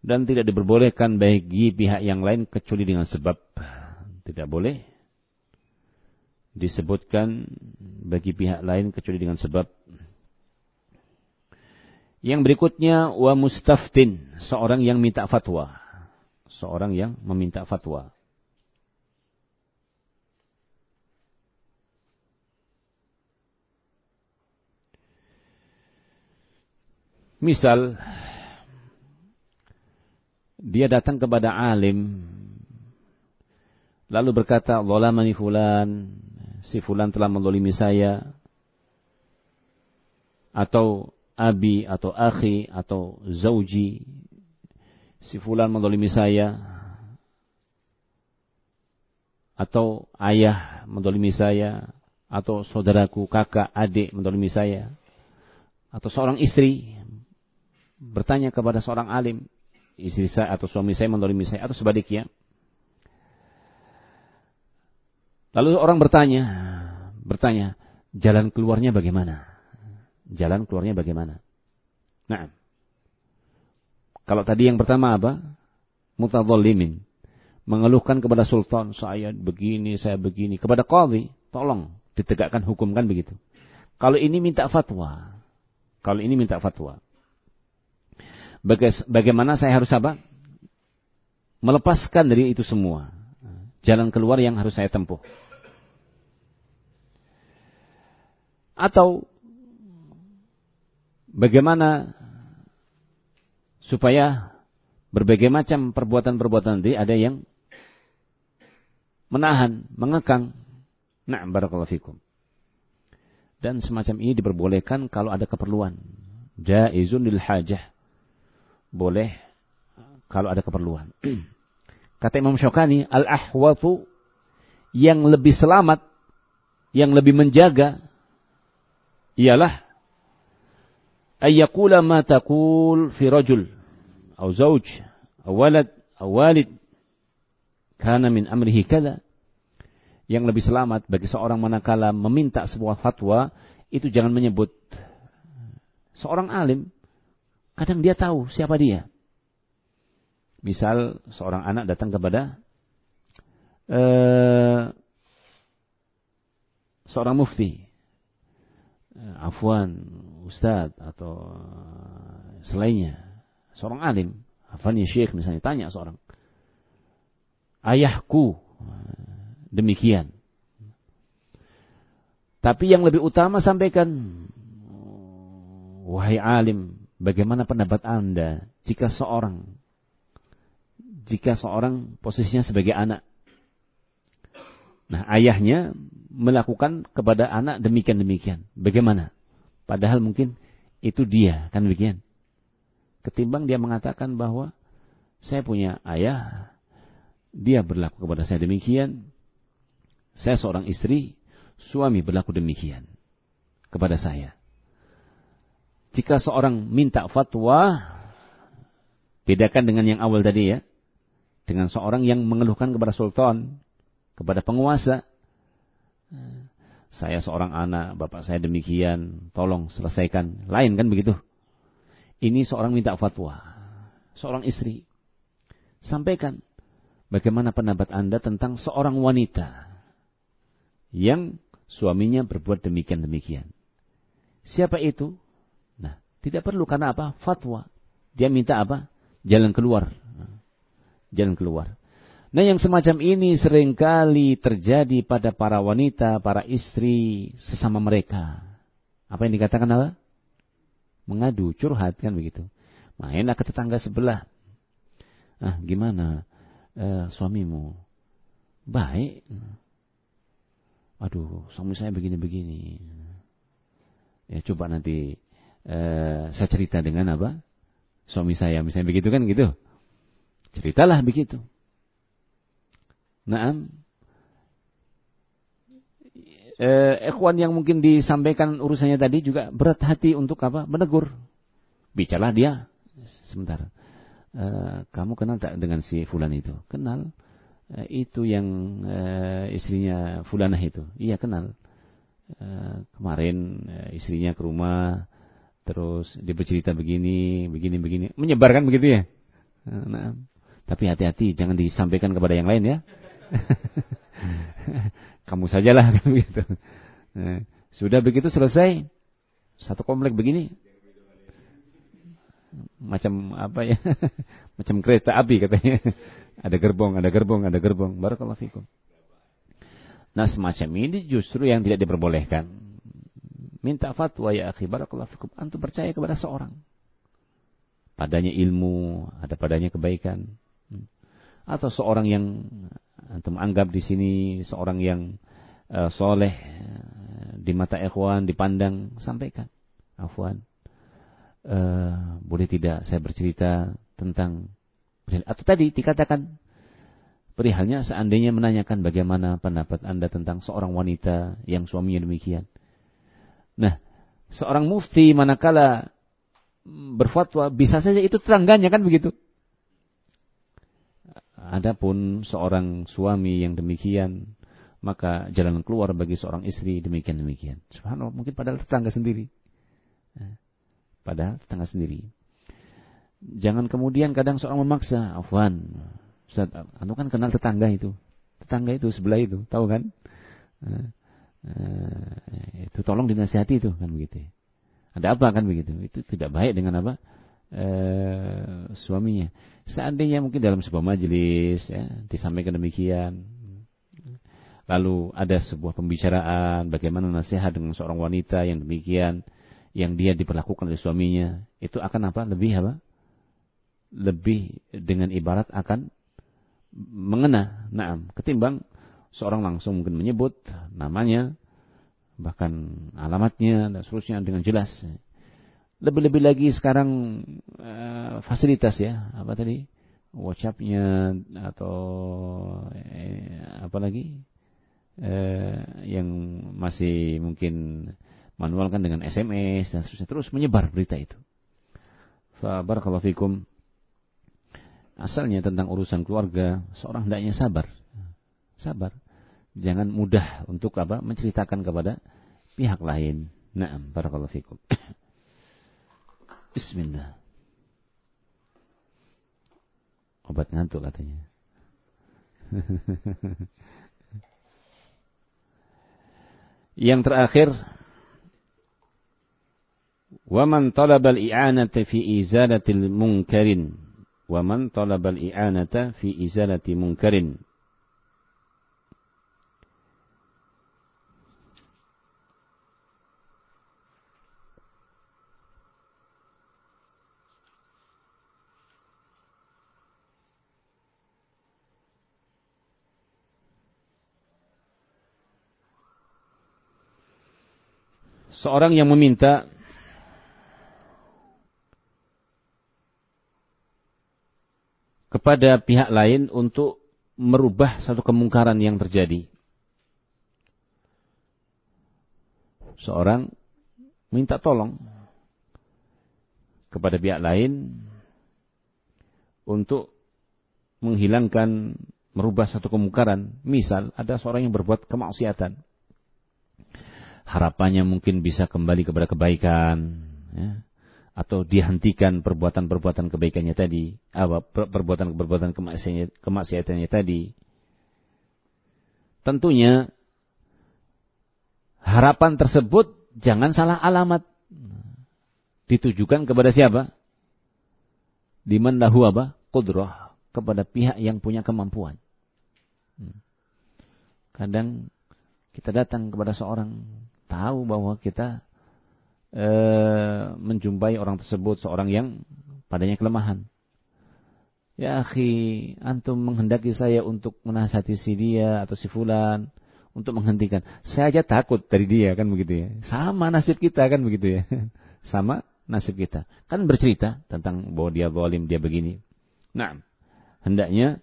Dan tidak diperbolehkan bagi pihak yang lain kecuali dengan sebab. Tidak boleh disebutkan bagi pihak lain kecuali dengan sebab yang berikutnya wa mustaftin, seorang yang minta fatwa. Seorang yang meminta fatwa. Misal dia datang kepada alim lalu berkata, "Dhalamani fulan, si fulan telah mendolimi saya." Atau abi atau akhi atau zauji. Si fulan mendolimi saya. Atau ayah mendolimi saya. Atau saudaraku kakak adik mendolimi saya. Atau seorang istri bertanya kepada seorang alim. Istri saya atau suami saya mendolimi saya atau sebaliknya. Lalu orang bertanya bertanya jalan keluarnya bagaimana Jalan keluarnya bagaimana? Nah, kalau tadi yang pertama apa? Mutadzallimin. mengeluhkan kepada sultan, saya begini, saya begini. Kepada qadhi, tolong ditegakkan hukum kan begitu. Kalau ini minta fatwa. Kalau ini minta fatwa. Bagaimana saya harus apa? Melepaskan dari itu semua. Jalan keluar yang harus saya tempuh. Atau bagaimana supaya berbagai macam perbuatan-perbuatan tadi ada yang menahan, mengekang. Nah, barakallahu fikum. Dan semacam ini diperbolehkan kalau ada keperluan. Jaizun lil hajah. Boleh kalau ada keperluan. Kata Imam Syukani, al-ahwatu yang lebih selamat, yang lebih menjaga ialah ayyakula ma taqul fi rajul atau zauj atau walad atau walid kana min amrihi kada yang lebih selamat bagi seorang manakala meminta sebuah fatwa itu jangan menyebut seorang alim. Kadang dia tahu siapa dia. Misal seorang anak datang kepada uh, seorang mufti. Eh, afwan ustaz atau eh, selainnya seorang alim afwan ya syekh misalnya tanya seorang ayahku eh, demikian tapi yang lebih utama sampaikan wahai alim bagaimana pendapat anda jika seorang jika seorang posisinya sebagai anak Nah, ayahnya melakukan kepada anak demikian-demikian. Bagaimana? Padahal mungkin itu dia, kan demikian. Ketimbang dia mengatakan bahwa saya punya ayah, dia berlaku kepada saya demikian, saya seorang istri, suami berlaku demikian kepada saya. Jika seorang minta fatwa, bedakan dengan yang awal tadi ya, dengan seorang yang mengeluhkan kepada sultan, kepada penguasa. Saya seorang anak, bapak saya demikian, tolong selesaikan. Lain kan begitu? Ini seorang minta fatwa. Seorang istri. Sampaikan bagaimana pendapat Anda tentang seorang wanita yang suaminya berbuat demikian-demikian. Siapa itu? Nah, tidak perlu karena apa? Fatwa. Dia minta apa? Jalan keluar. Jalan keluar. Nah yang semacam ini sering kali terjadi pada para wanita, para istri sesama mereka. Apa yang dikatakan apa? Mengadu, curhat kan begitu. Mainlah ke tetangga sebelah. Ah gimana eh, suamimu? Baik. Aduh, suami saya begini-begini. Ya coba nanti eh, saya cerita dengan apa? Suami saya misalnya begitu kan gitu. Ceritalah begitu. Nah, eh, ikhwan yang mungkin disampaikan urusannya tadi juga berat hati untuk apa? Menegur. Bicara dia. Sebentar. Eh, kamu kenal tak dengan si fulan itu? Kenal. Eh, itu yang eh, istrinya fulanah itu. Iya kenal. Eh, kemarin eh, istrinya ke rumah terus dia bercerita begini, begini, begini, menyebarkan begitu ya. Nah, tapi hati-hati jangan disampaikan kepada yang lain ya. Kamu sajalah kan begitu. Nah, sudah begitu selesai satu komplek begini. Macam apa ya? Macam kereta api katanya. Ada gerbong ada gerbong ada gerbong. Barakallahu fikum. Nah semacam ini justru yang tidak diperbolehkan. Minta fatwa ya akhi barakallahu fikum. Antum percaya kepada seorang. Padanya ilmu ada padanya kebaikan. Atau seorang yang antum anggap di sini seorang yang uh, soleh di mata ikhwan dipandang sampaikan. Afwan. Uh, boleh tidak saya bercerita tentang atau tadi dikatakan perihalnya seandainya menanyakan bagaimana pendapat anda tentang seorang wanita yang suaminya demikian. Nah seorang mufti manakala berfatwa bisa saja itu tetangganya kan begitu Adapun seorang suami yang demikian, maka jalan keluar bagi seorang istri demikian demikian. Subhanallah, mungkin padahal tetangga sendiri. Ya. Padahal tetangga sendiri. Jangan kemudian kadang seorang memaksa, afwan, anu kan kenal tetangga itu. Tetangga itu sebelah itu, tahu kan? Uh, itu tolong dinasihati itu kan begitu. Ada apa kan begitu? Itu tidak baik dengan apa? Uh, suaminya. Seandainya mungkin dalam sebuah majelis ya, disampaikan demikian, lalu ada sebuah pembicaraan bagaimana nasihat dengan seorang wanita yang demikian yang dia diperlakukan oleh suaminya itu akan apa? Lebih apa? Lebih dengan ibarat akan mengena. Naam. Ketimbang seorang langsung mungkin menyebut namanya bahkan alamatnya dan seterusnya dengan jelas lebih-lebih lagi sekarang uh, fasilitas ya apa tadi WhatsApp-nya atau eh, apa lagi eh, yang masih mungkin manual kan dengan SMS dan seterusnya terus menyebar berita itu. Fa barakallahu fikum. Asalnya tentang urusan keluarga, seorang hendaknya sabar. Sabar. Jangan mudah untuk apa? menceritakan kepada pihak lain. Naam, barakallahu fikum. Bismillah. Obat ngantuk katanya. Yang terakhir, waman talabal i'anata fi izalatil munkarin. Waman talabal i'anata fi izalati munkarin. Seorang yang meminta kepada pihak lain untuk merubah satu kemungkaran yang terjadi. Seorang minta tolong kepada pihak lain untuk menghilangkan merubah satu kemungkaran. Misal ada seorang yang berbuat kemaksiatan harapannya mungkin bisa kembali kepada kebaikan ya, atau dihentikan perbuatan-perbuatan kebaikannya tadi apa perbuatan-perbuatan kemaksiatannya tadi. Tentunya harapan tersebut jangan salah alamat. Ditujukan kepada siapa? Diman lahu apa? Kudrah kepada pihak yang punya kemampuan. Hmm. kadang kita datang kepada seorang tahu bahwa kita e, menjumpai orang tersebut seorang yang padanya kelemahan. Ya akhi, antum menghendaki saya untuk menasihati si dia atau si fulan untuk menghentikan. Saya aja takut dari dia kan begitu ya. Sama nasib kita kan begitu ya. Sama nasib kita. Kan bercerita tentang bahwa dia zalim, dia begini. Nah, hendaknya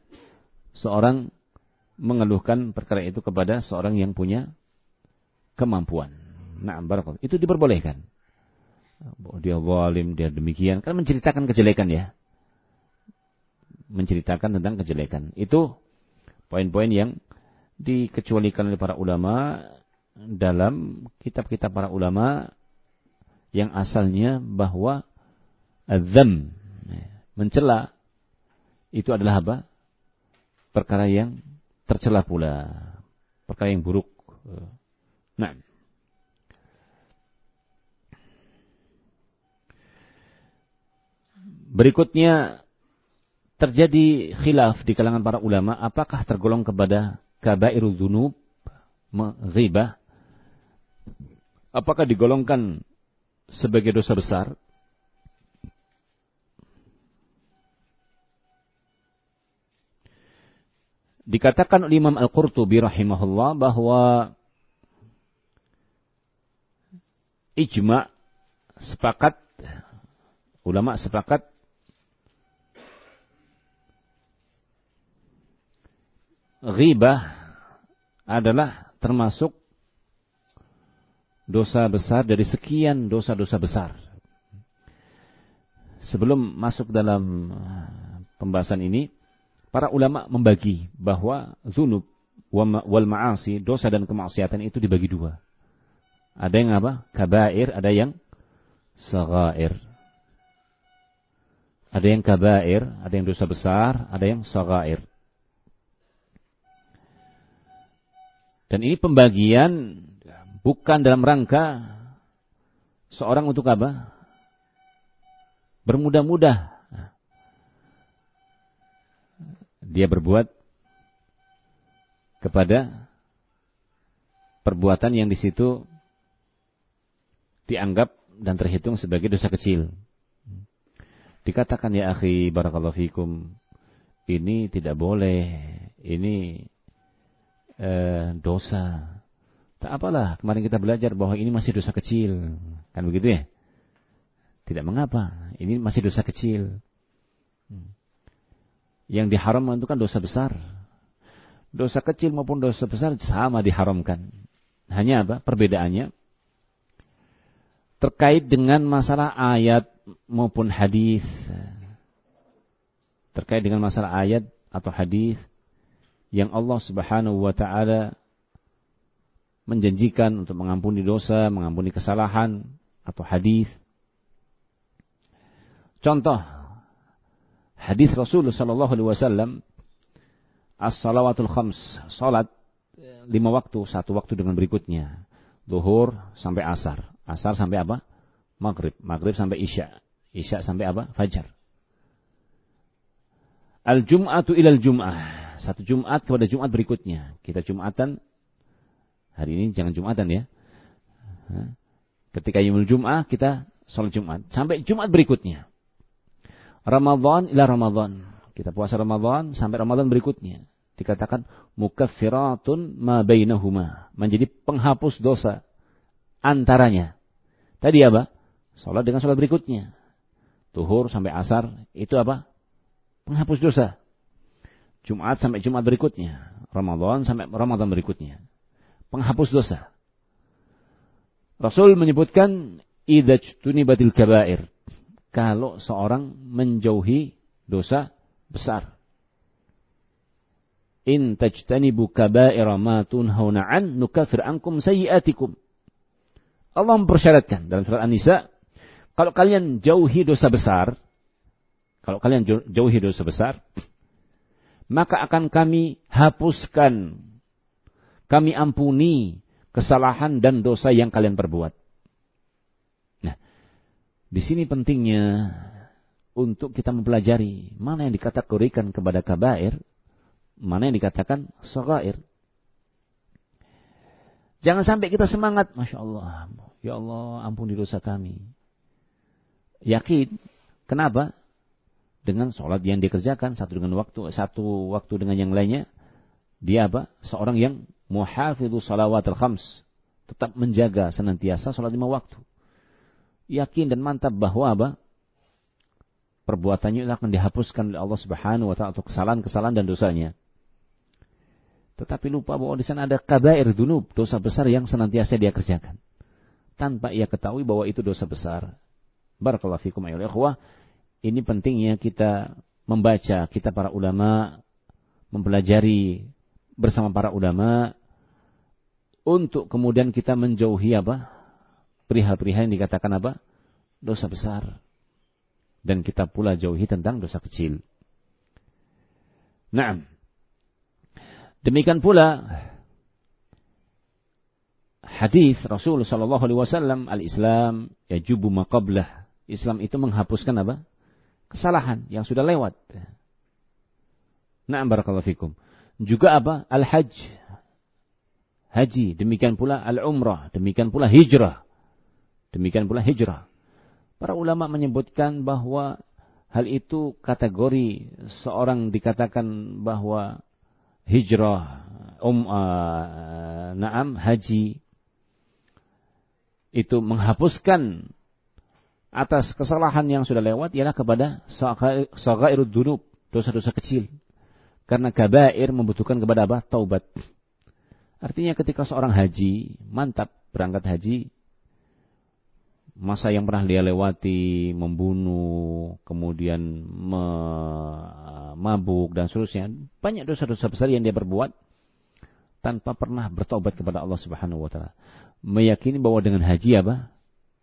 seorang mengeluhkan perkara itu kepada seorang yang punya kemampuan. Nah, barakallahu. Itu diperbolehkan. Dia zalim, dia demikian. Kan menceritakan kejelekan ya. Menceritakan tentang kejelekan. Itu poin-poin yang dikecualikan oleh para ulama dalam kitab-kitab para ulama yang asalnya bahwa azam mencela itu adalah apa? Perkara yang tercela pula, perkara yang buruk. Nah. Berikutnya terjadi khilaf di kalangan para ulama. Apakah tergolong kepada kabairu dzunub ghibah? Apakah digolongkan sebagai dosa besar? Dikatakan oleh Imam Al-Qurtubi rahimahullah bahwa ijma sepakat ulama sepakat ghibah adalah termasuk dosa besar dari sekian dosa-dosa besar. Sebelum masuk dalam pembahasan ini, para ulama membagi bahwa zunub wal ma'asi, dosa dan kemaksiatan itu dibagi dua. Ada yang apa? Kabair, ada yang sagair. Ada yang kabair, ada yang dosa besar, ada yang sagair. Dan ini pembagian bukan dalam rangka seorang untuk apa? Bermudah-mudah. Dia berbuat kepada perbuatan yang di situ dianggap dan terhitung sebagai dosa kecil. Dikatakan ya akhi barakallahu fikum ini tidak boleh, ini eh, dosa. Tak apalah, kemarin kita belajar bahwa ini masih dosa kecil. Kan begitu ya? Tidak mengapa, ini masih dosa kecil. Yang diharamkan itu kan dosa besar. Dosa kecil maupun dosa besar sama diharamkan. Hanya apa? Perbedaannya terkait dengan masalah ayat maupun hadis. Terkait dengan masalah ayat atau hadis yang Allah Subhanahu wa taala menjanjikan untuk mengampuni dosa, mengampuni kesalahan atau hadis. Contoh hadis Rasulullah sallallahu alaihi wasallam as-salawatul khams, salat lima waktu, satu waktu dengan berikutnya. Zuhur sampai asar. Asar sampai apa? Maghrib. Maghrib sampai isya. Isya sampai apa? Fajar. Al-Jum'atu ilal Jum'ah. Satu Jumat kepada Jumat berikutnya. Kita Jumatan. Hari ini jangan Jumatan ya. Ketika Yumul Jum'ah kita sholat Jumat. Sampai Jumat berikutnya. Ramadhan ila Ramadhan. Kita puasa Ramadhan sampai Ramadhan berikutnya. Dikatakan mukaffiratun ma bainahuma. Menjadi penghapus dosa antaranya. Tadi apa? Salat dengan salat berikutnya. Tuhur sampai asar itu apa? Penghapus dosa. Jumat sampai Jumat berikutnya. Ramadan sampai Ramadan berikutnya. Penghapus dosa. Rasul menyebutkan batil kabair. Kalau seorang menjauhi dosa besar in tajtanibu kaba'ira ma tunhauna an nukafir ankum sayyi'atikum. Allah mempersyaratkan dalam surat An-Nisa, kalau kalian jauhi dosa besar, kalau kalian jauhi dosa besar, maka akan kami hapuskan, kami ampuni kesalahan dan dosa yang kalian perbuat. Nah, di sini pentingnya untuk kita mempelajari mana yang dikategorikan kepada kabair, mana yang dikatakan sogair. Jangan sampai kita semangat, masya Allah, ya Allah, ampuni dosa kami. Yakin, kenapa? Dengan sholat yang dikerjakan satu dengan waktu, satu waktu dengan yang lainnya, dia apa? Seorang yang muhafidhu salawat al-khams, tetap menjaga senantiasa sholat lima waktu. Yakin dan mantap bahwa apa? Perbuatannya akan dihapuskan oleh Allah Subhanahu wa taala untuk kesalahan-kesalahan dan dosanya. Tetapi lupa bahwa di sana ada kabair dunub, dosa besar yang senantiasa dia kerjakan. Tanpa ia ketahui bahwa itu dosa besar. Barakallahu fikum ayyuhal ikhwah. Ini pentingnya kita membaca, kita para ulama mempelajari bersama para ulama untuk kemudian kita menjauhi apa? Perihal-perihal yang dikatakan apa? Dosa besar. Dan kita pula jauhi tentang dosa kecil. Nah, Demikian pula hadis Rasul sallallahu alaihi wasallam al-Islam yajubu maqablah. Islam itu menghapuskan apa? Kesalahan yang sudah lewat. Na'am barakallahu fikum. Juga apa? Al-hajj. Haji, demikian pula al-umrah, demikian pula hijrah. Demikian pula hijrah. Para ulama menyebutkan bahwa hal itu kategori seorang dikatakan bahwa hijrah, um, uh, naam haji itu menghapuskan atas kesalahan yang sudah lewat ialah kepada sagairud dunub, dosa-dosa kecil. Karena kabair membutuhkan kepada apa? Taubat. Artinya ketika seorang haji, mantap berangkat haji, masa yang pernah dia lewati membunuh, kemudian mabuk dan seterusnya, banyak dosa-dosa besar yang dia perbuat tanpa pernah bertobat kepada Allah Subhanahu wa taala. Meyakini bahwa dengan haji apa?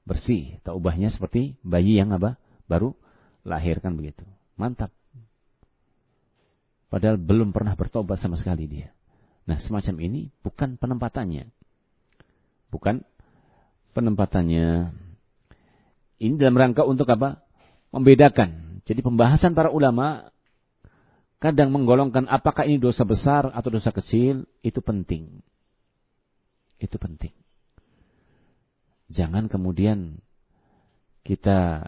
bersih, taubahnya seperti bayi yang apa? baru lahirkan begitu. Mantap. Padahal belum pernah bertobat sama sekali dia. Nah, semacam ini bukan penempatannya. Bukan penempatannya. Ini dalam rangka untuk apa? Membedakan. Jadi pembahasan para ulama kadang menggolongkan apakah ini dosa besar atau dosa kecil, itu penting. Itu penting. Jangan kemudian kita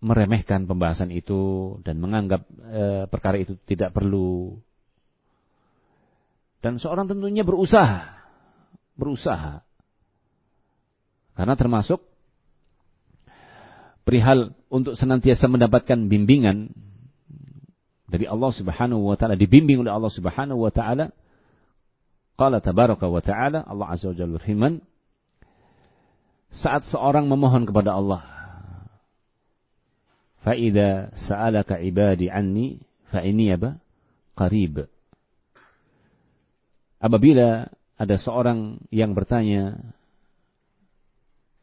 meremehkan pembahasan itu dan menganggap e, perkara itu tidak perlu. Dan seorang tentunya berusaha, berusaha. Karena termasuk perihal untuk senantiasa mendapatkan bimbingan dari Allah Subhanahu wa taala dibimbing oleh Allah Subhanahu wa taala. Qala tabaraka wa taala Allah azza wa jalla berfirman saat seorang memohon kepada Allah fa idza sa'alaka ibadi anni fa inni apa qarib. Apabila ada seorang yang bertanya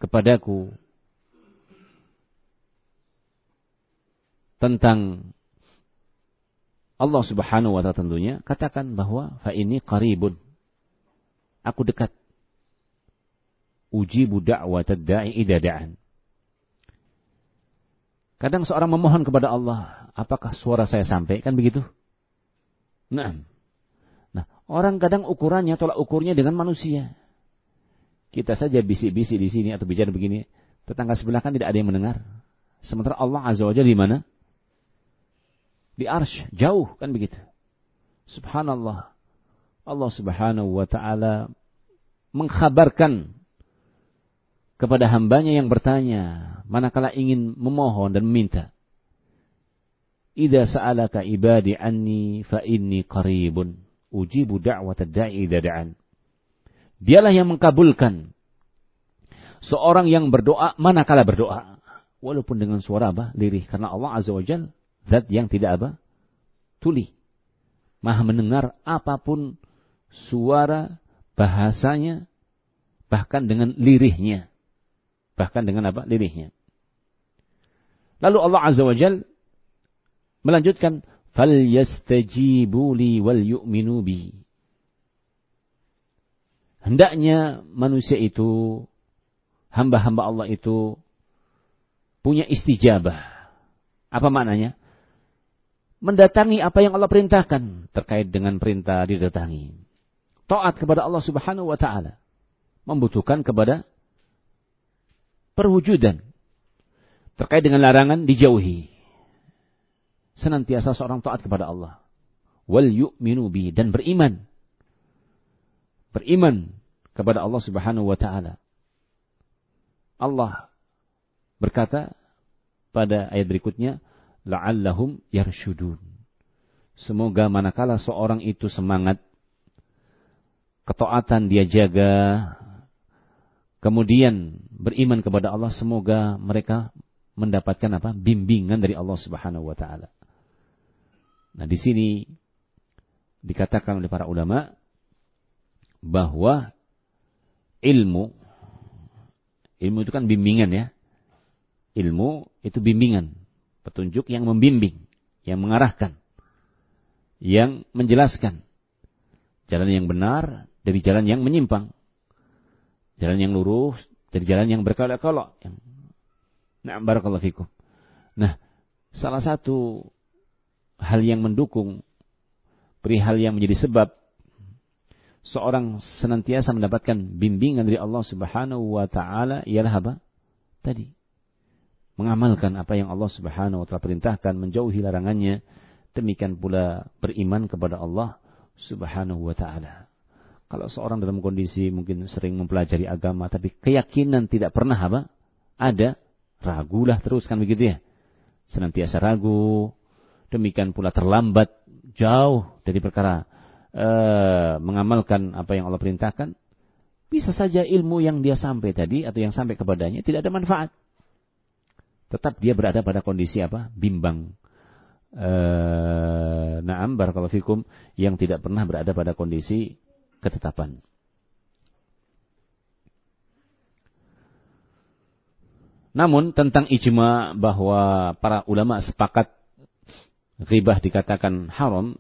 kepadaku tentang Allah Subhanahu wa taala tentunya katakan bahwa fa ini qaribun. Aku dekat. Ujibu da'watad da'i idza da'an. Kadang seorang memohon kepada Allah, apakah suara saya sampai? Kan begitu? Nah. Nah, orang kadang ukurannya tolak ukurnya dengan manusia. Kita saja bisik-bisik di sini atau bicara begini, tetangga sebelah kan tidak ada yang mendengar. Sementara Allah Azza wa Jalla di mana? Di arsh jauh kan begitu. Subhanallah. Allah subhanahu wa ta'ala mengkhabarkan kepada hambanya yang bertanya manakala ingin memohon dan meminta? Ida sa'alaka ibadi anni fa inni qaribun. Ujibu da'wata da'i da'an. Dialah yang mengkabulkan seorang yang berdoa manakala berdoa walaupun dengan suara apa? Lirih. Karena Allah azza wajalla Zat yang tidak apa? Tuli. Maha mendengar apapun suara, bahasanya, bahkan dengan lirihnya. Bahkan dengan apa? Lirihnya. Lalu Allah Azza wa Jal melanjutkan, فَلْيَسْتَجِيبُوا لِي وَلْيُؤْمِنُوا بِي Hendaknya manusia itu, hamba-hamba Allah itu, punya istijabah. Apa maknanya? Mendatangi apa yang Allah perintahkan terkait dengan perintah didatangi. Taat kepada Allah Subhanahu wa taala membutuhkan kepada perwujudan terkait dengan larangan dijauhi. Senantiasa seorang taat kepada Allah. Wal yu'minu bi dan beriman. Beriman kepada Allah Subhanahu wa taala. Allah berkata pada ayat berikutnya, la'allahum yarshudun. Semoga manakala seorang itu semangat, ketaatan dia jaga, kemudian beriman kepada Allah, semoga mereka mendapatkan apa? bimbingan dari Allah Subhanahu wa taala. Nah, di sini dikatakan oleh para ulama bahwa ilmu ilmu itu kan bimbingan ya. Ilmu itu bimbingan petunjuk yang membimbing, yang mengarahkan, yang menjelaskan jalan yang benar dari jalan yang menyimpang, jalan yang lurus dari jalan yang berkelok-kelok. Yang... Nah, barakallahu fikum. Nah, salah satu hal yang mendukung perihal yang menjadi sebab seorang senantiasa mendapatkan bimbingan dari Allah Subhanahu wa taala ialah apa? Tadi mengamalkan apa yang Allah Subhanahu wa taala perintahkan, menjauhi larangannya, demikian pula beriman kepada Allah Subhanahu wa taala. Kalau seorang dalam kondisi mungkin sering mempelajari agama tapi keyakinan tidak pernah apa? Ada, ragulah terus kan begitu ya. Senantiasa ragu, demikian pula terlambat jauh dari perkara uh, mengamalkan apa yang Allah perintahkan, bisa saja ilmu yang dia sampai tadi atau yang sampai kepadanya tidak ada manfaat tetap dia berada pada kondisi apa? Bimbang. Uh, naam barakallahu fikum yang tidak pernah berada pada kondisi ketetapan. Namun tentang ijma bahwa para ulama sepakat ribah dikatakan haram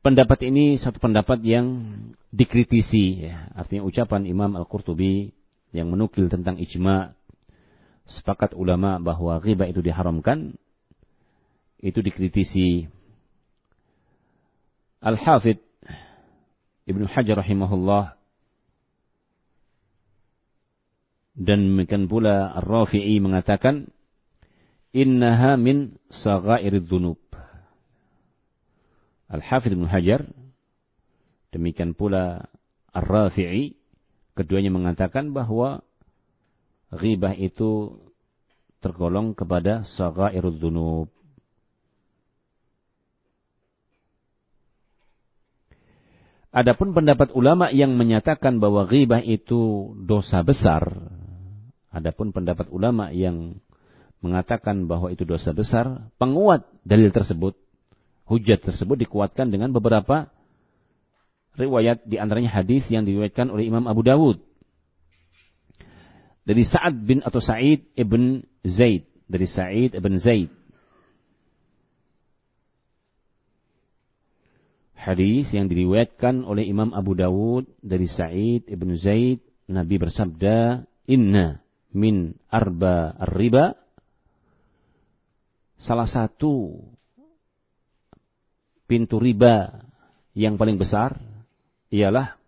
pendapat ini satu pendapat yang dikritisi ya. artinya ucapan Imam Al-Qurtubi yang menukil tentang ijma. Sepakat ulama bahwa riba itu diharamkan itu dikritisi Al-Hafidh Ibnu Hajar rahimahullah dan demikian pula Ar-Rafi'i mengatakan innaha min saghairid dzunub. Al-Hafidh Ibn Hajar, demikian pula Ar-Rafi'i, keduanya mengatakan bahwa ghibah itu tergolong kepada saghairud dzunub. Adapun pendapat ulama yang menyatakan bahwa ghibah itu dosa besar, adapun pendapat ulama yang mengatakan bahwa itu dosa besar, penguat dalil tersebut hujat tersebut dikuatkan dengan beberapa riwayat di antaranya hadis yang diriwayatkan oleh Imam Abu Dawud. Dari Sa'ad bin atau Sa'id ibn Zaid. Dari Sa'id ibn Zaid. Hadis yang diriwayatkan oleh Imam Abu Dawud dari Sa'id ibn Zaid Nabi bersabda inna min arba riba. Salah satu pintu riba yang paling besar ialah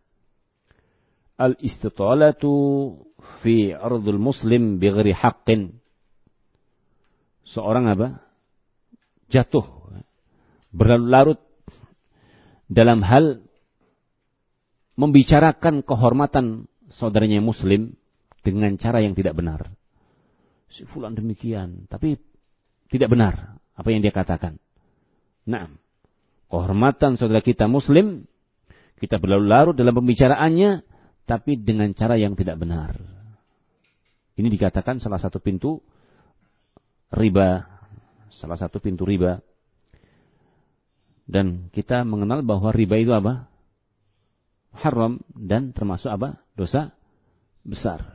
al-istitalatu fi ardul muslim bighairi haqqin. Seorang apa? Jatuh berlarut dalam hal membicarakan kehormatan saudaranya muslim dengan cara yang tidak benar. Si fulan demikian, tapi tidak benar apa yang dia katakan. Nah, kehormatan saudara kita muslim, kita berlarut-larut dalam pembicaraannya, tapi dengan cara yang tidak benar. Ini dikatakan salah satu pintu riba, salah satu pintu riba. Dan kita mengenal bahwa riba itu apa? Haram dan termasuk apa? Dosa besar.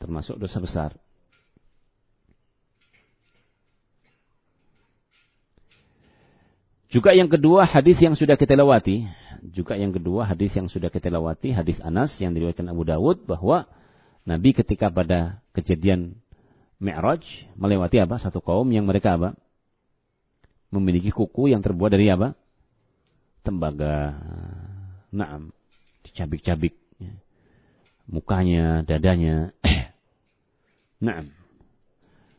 Termasuk dosa besar. Juga yang kedua hadis yang sudah kita lewati, juga yang kedua hadis yang sudah kita lewati, hadis Anas yang diriwayatkan Abu Dawud bahwa Nabi ketika pada kejadian Mi'raj melewati apa? Satu kaum yang mereka apa? Memiliki kuku yang terbuat dari apa? Tembaga. Naam, dicabik-cabik mukanya, dadanya. Naam.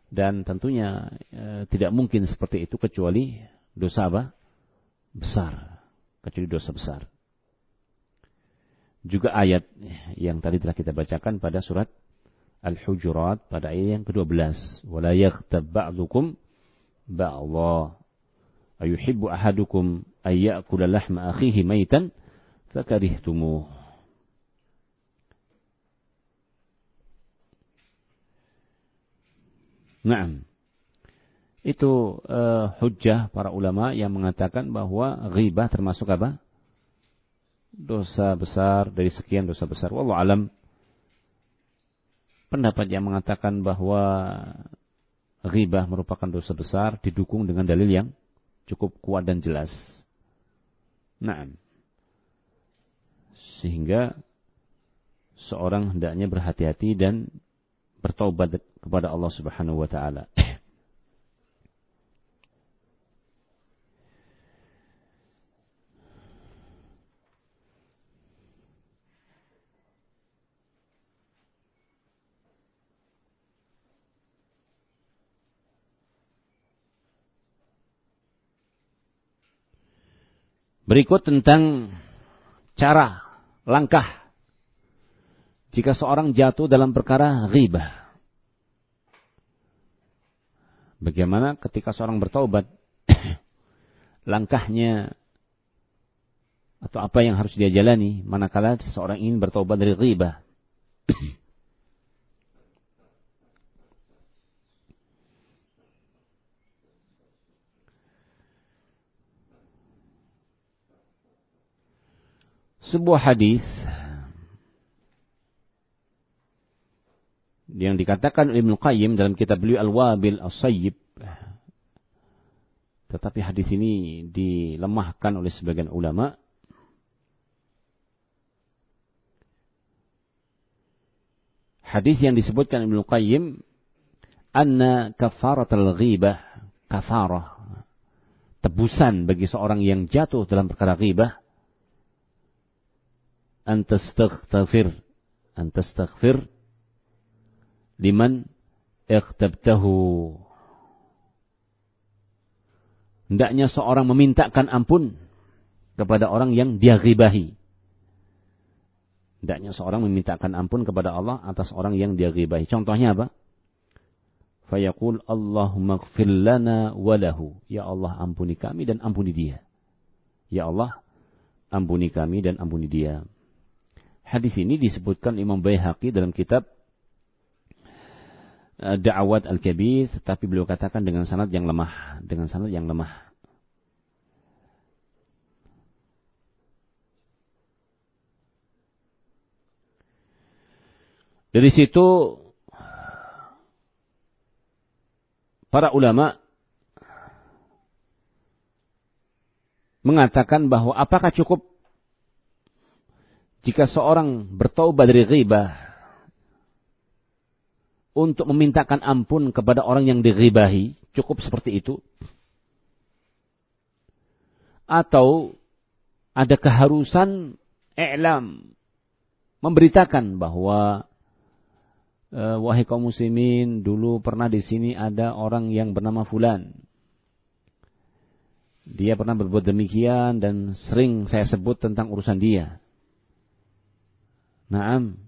Dan tentunya e, tidak mungkin seperti itu kecuali dosa apa? besar, kecuali dosa besar. Juga ayat yang tadi telah kita bacakan pada surat Al-Hujurat pada ayat yang ke-12. وَلَا يَغْتَبْ بَعْضُكُمْ بَعْضًا أَيُحِبُّ أَحَدُكُمْ أَنْ يَأْكُلَ لَحْمَ أَخِيهِ مَيْتًا فَكَرِهْتُمُوهُ Naam. Itu uh, hujjah para ulama yang mengatakan bahwa ghibah termasuk apa? Dosa besar dari sekian dosa besar. Wallahu alam. Pendapat yang mengatakan bahwa ghibah merupakan dosa besar didukung dengan dalil yang cukup kuat dan jelas. Nah, sehingga seorang hendaknya berhati-hati dan bertobat kepada Allah Subhanahu wa taala. Berikut tentang cara, langkah jika seorang jatuh dalam perkara ghibah. Bagaimana ketika seorang bertaubat, langkahnya atau apa yang harus dia jalani manakala seorang ingin bertaubat dari ghibah. sebuah hadis yang dikatakan oleh Ibnu Qayyim dalam kitab beliau Al-Wabil As-Sayyib Tetapi hadis ini dilemahkan oleh sebagian ulama. Hadis yang disebutkan Ibnu Qayyim anna kafaratul ghibah kafarah tebusan bagi seorang yang jatuh dalam perkara ghibah antastaghfir antastaghfir liman ikhtabtahu hendaknya seorang memintakan ampun kepada orang yang dia ghibahi hendaknya seorang memintakan ampun kepada Allah atas orang yang dia ghibahi contohnya apa Fayaqul Allahumma gfir lana walahu. Ya Allah ampuni kami dan ampuni dia. Ya Allah ampuni kami dan ampuni dia. Hadis ini disebutkan Imam Baihaqi dalam kitab uh, Da'awat Al-Kabir tetapi beliau katakan dengan sanad yang lemah, dengan sanad yang lemah. Dari situ para ulama mengatakan bahwa apakah cukup jika seorang bertaubat dari ghibah untuk memintakan ampun kepada orang yang dighibahi, cukup seperti itu? Atau ada keharusan i'lam memberitakan bahwa e, wahai kaum muslimin, dulu pernah di sini ada orang yang bernama Fulan. Dia pernah berbuat demikian dan sering saya sebut tentang urusan dia. Naam.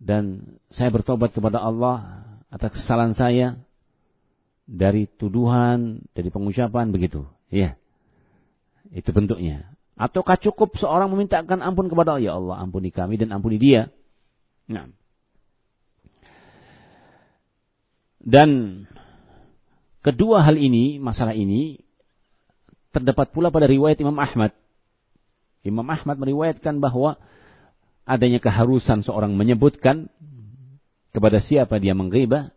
Dan saya bertobat kepada Allah atas kesalahan saya dari tuduhan, dari pengucapan begitu. Ya. Itu bentuknya. Ataukah cukup seorang memintakan ampun kepada Allah, ya Allah, ampuni kami dan ampuni dia. Nah. Dan kedua hal ini, masalah ini terdapat pula pada riwayat Imam Ahmad. Imam Ahmad meriwayatkan bahwa adanya keharusan seorang menyebutkan kepada siapa dia menggibah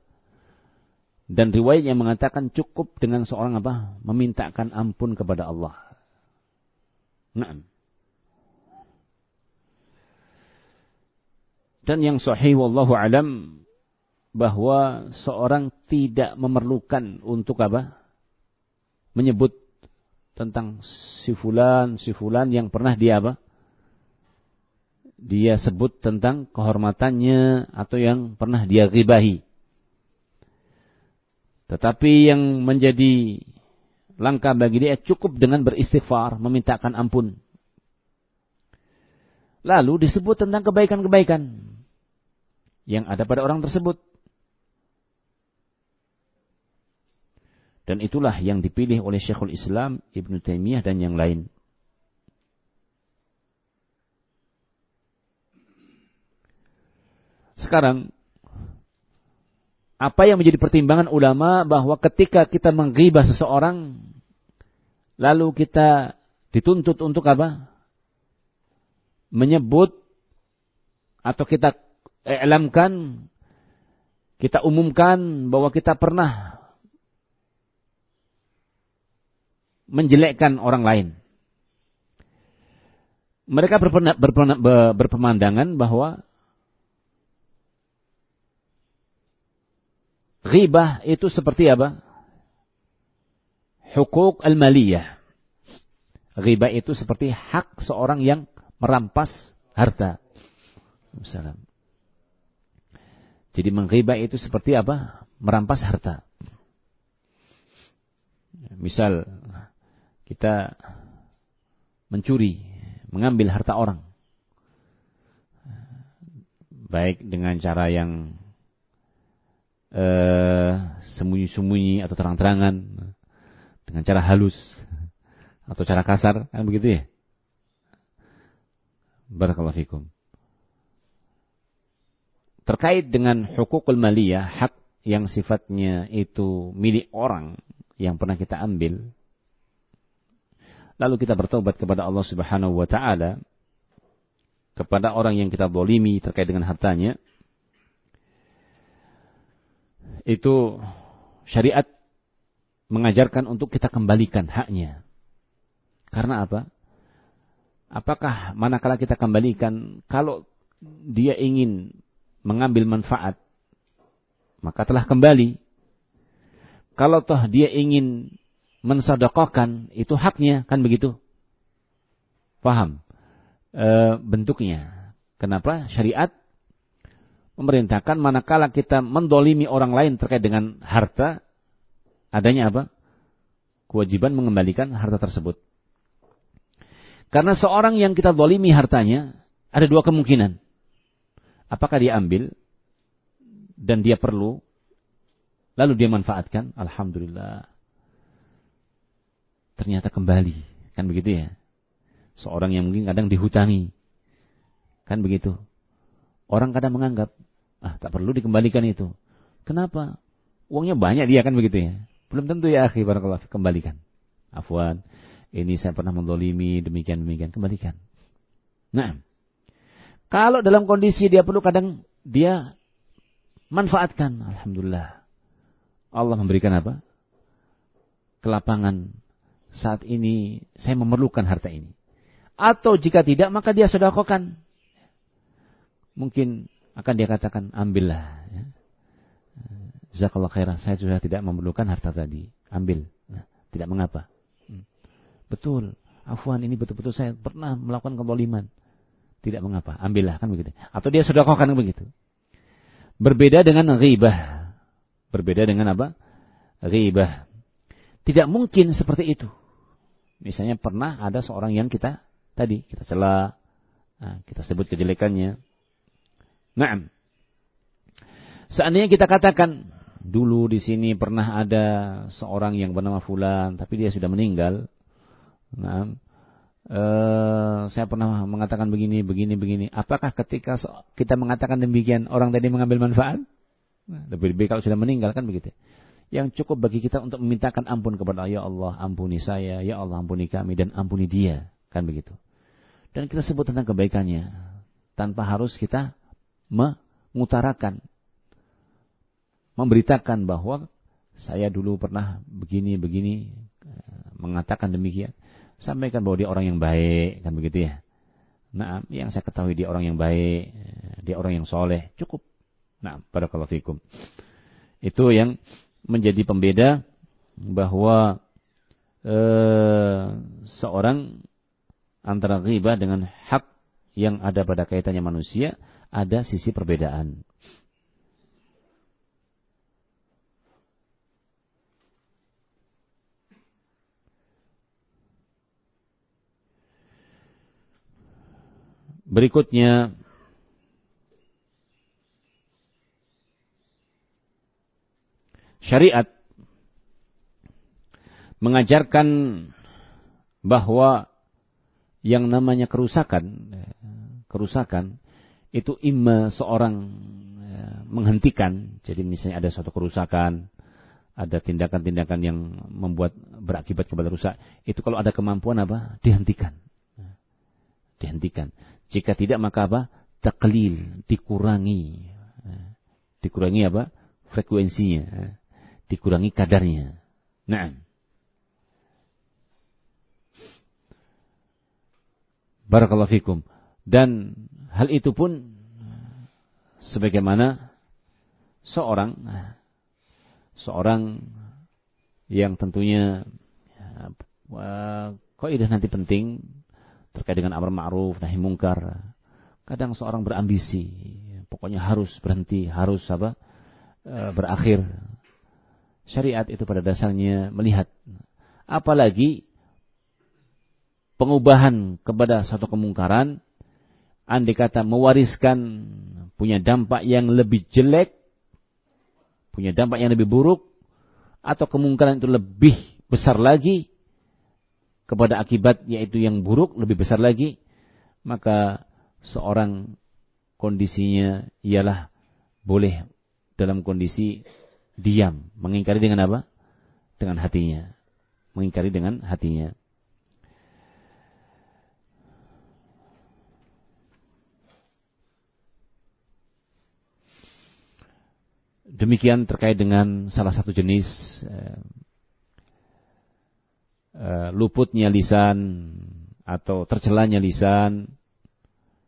dan riwayat yang mengatakan cukup dengan seorang apa? memintakan ampun kepada Allah. Nah. Dan yang sahih wallahu alam bahwa seorang tidak memerlukan untuk apa? Menyebut tentang si fulan, si fulan yang pernah dia apa? Dia sebut tentang kehormatannya atau yang pernah dia ribahi. Tetapi yang menjadi langkah bagi dia cukup dengan beristighfar, memintakan ampun. Lalu disebut tentang kebaikan-kebaikan yang ada pada orang tersebut. Dan itulah yang dipilih oleh Syekhul Islam Ibn Taimiyah dan yang lain. Sekarang, apa yang menjadi pertimbangan ulama bahwa ketika kita menggibah seseorang, lalu kita dituntut untuk apa? Menyebut atau kita elamkan, kita umumkan bahwa kita pernah menjelekkan orang lain. Mereka berpemandangan bahwa ghibah itu seperti apa? Hukuk al-maliyah. Ghibah itu seperti hak seorang yang merampas harta. Salam. Jadi menghibah itu seperti apa? Merampas harta. Misal kita mencuri, mengambil harta orang. Baik dengan cara yang sembunyi-sembunyi atau terang-terangan, dengan cara halus atau cara kasar, kan begitu ya? Barakallahu fikum. Terkait dengan hukukul maliyah, hak yang sifatnya itu milik orang yang pernah kita ambil, lalu kita bertobat kepada Allah Subhanahu wa taala kepada orang yang kita bolimi terkait dengan hartanya itu syariat mengajarkan untuk kita kembalikan haknya. Karena apa? Apakah manakala kita kembalikan kalau dia ingin mengambil manfaat maka telah kembali. Kalau toh dia ingin mensedekahkan itu haknya kan begitu. Paham? E, bentuknya. Kenapa syariat memerintahkan manakala kita mendolimi orang lain terkait dengan harta adanya apa? Kewajiban mengembalikan harta tersebut. Karena seorang yang kita dolimi hartanya, ada dua kemungkinan. Apakah dia ambil dan dia perlu, lalu dia manfaatkan, Alhamdulillah. Ternyata kembali, kan begitu ya. Seorang yang mungkin kadang dihutangi, kan begitu. Orang kadang menganggap, ah tak perlu dikembalikan itu. Kenapa? Uangnya banyak dia kan begitu ya. Belum tentu ya akhi barakallah kembalikan. Afwan, ini saya pernah mendolimi, demikian demikian, kembalikan. Nah, kalau dalam kondisi dia perlu kadang dia manfaatkan, alhamdulillah. Allah memberikan apa? Kelapangan saat ini saya memerlukan harta ini. Atau jika tidak maka dia sedekahkan. Mungkin akan dia katakan ambillah. Ya. Zakallah khairah. Saya sudah tidak memerlukan harta tadi. Ambil. Nah, tidak mengapa. Betul. Afwan ini betul-betul saya pernah melakukan kezaliman. Tidak mengapa, ambillah kan begitu. Atau dia sudah kan begitu. Berbeda dengan ghibah. Berbeda dengan apa? Ghibah. Tidak mungkin seperti itu. Misalnya pernah ada seorang yang kita tadi kita cela, nah, kita sebut kejelekannya. Nah, seandainya kita katakan dulu di sini pernah ada seorang yang bernama Fulan, tapi dia sudah meninggal. Nah, saya pernah mengatakan begini, begini, begini. Apakah ketika kita mengatakan demikian orang tadi mengambil manfaat? Nah, lebih baik kalau sudah meninggal kan begitu. Yang cukup bagi kita untuk memintakan ampun kepada Ya Allah, ampuni saya, Ya Allah, ampuni kami dan ampuni dia, kan begitu. Dan kita sebut tentang kebaikannya tanpa harus kita mengutarakan memberitakan bahwa saya dulu pernah begini begini eh, mengatakan demikian sampaikan bahwa dia orang yang baik, kan begitu ya. Nah, yang saya ketahui dia orang yang baik, dia orang yang soleh, cukup. Nah, pada kalau fikum. Itu yang menjadi pembeda bahwa eh, seorang antara ghibah dengan hak yang ada pada kaitannya manusia ada sisi perbedaan. Berikutnya syariat mengajarkan bahwa yang namanya kerusakan kerusakan itu imma seorang ya, menghentikan jadi misalnya ada suatu kerusakan ada tindakan-tindakan yang membuat berakibat kepada rusak itu kalau ada kemampuan apa dihentikan dihentikan jika tidak maka apa? Taklil, dikurangi. Dikurangi apa? Frekuensinya. Dikurangi kadarnya. Nah. Barakallahu fikum. Dan hal itu pun sebagaimana seorang seorang yang tentunya uh, kaidah nanti penting terkait dengan amar ma'ruf nahi mungkar. Kadang seorang berambisi, pokoknya harus berhenti, harus apa? E, berakhir. Syariat itu pada dasarnya melihat apalagi pengubahan kepada satu kemungkaran andai kata mewariskan punya dampak yang lebih jelek, punya dampak yang lebih buruk atau kemungkaran itu lebih besar lagi, kepada akibat yaitu yang buruk lebih besar lagi maka seorang kondisinya ialah boleh dalam kondisi diam mengingkari dengan apa? Dengan hatinya. Mengingkari dengan hatinya Demikian terkait dengan salah satu jenis eh, luputnya lisan atau tercelanya lisan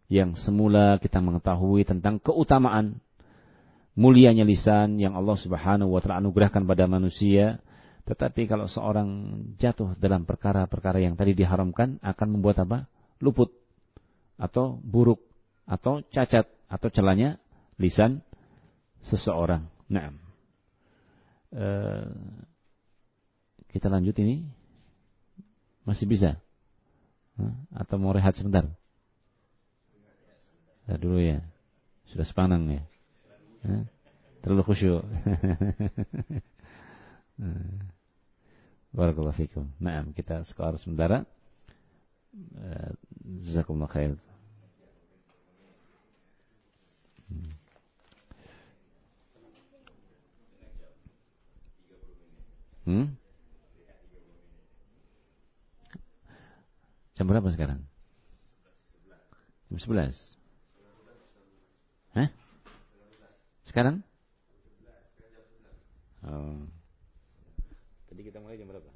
yang semula kita mengetahui tentang keutamaan mulianya lisan yang Allah Subhanahu wa taala anugerahkan pada manusia tetapi kalau seorang jatuh dalam perkara-perkara yang tadi diharamkan akan membuat apa? luput atau buruk atau cacat atau celanya lisan seseorang. Nah, e, kita lanjut ini masih bisa atau mau rehat sebentar? Nah, dulu ya. Sudah sepanang ya. Terlalu khusyuk. Barakallahu fikum. Nah, kita skor sementara. Eh, jazakumullah khair. Hmm? Jam berapa sekarang? Jam 11. Hah? Sekarang? Oh. Tadi kita mulai jam berapa?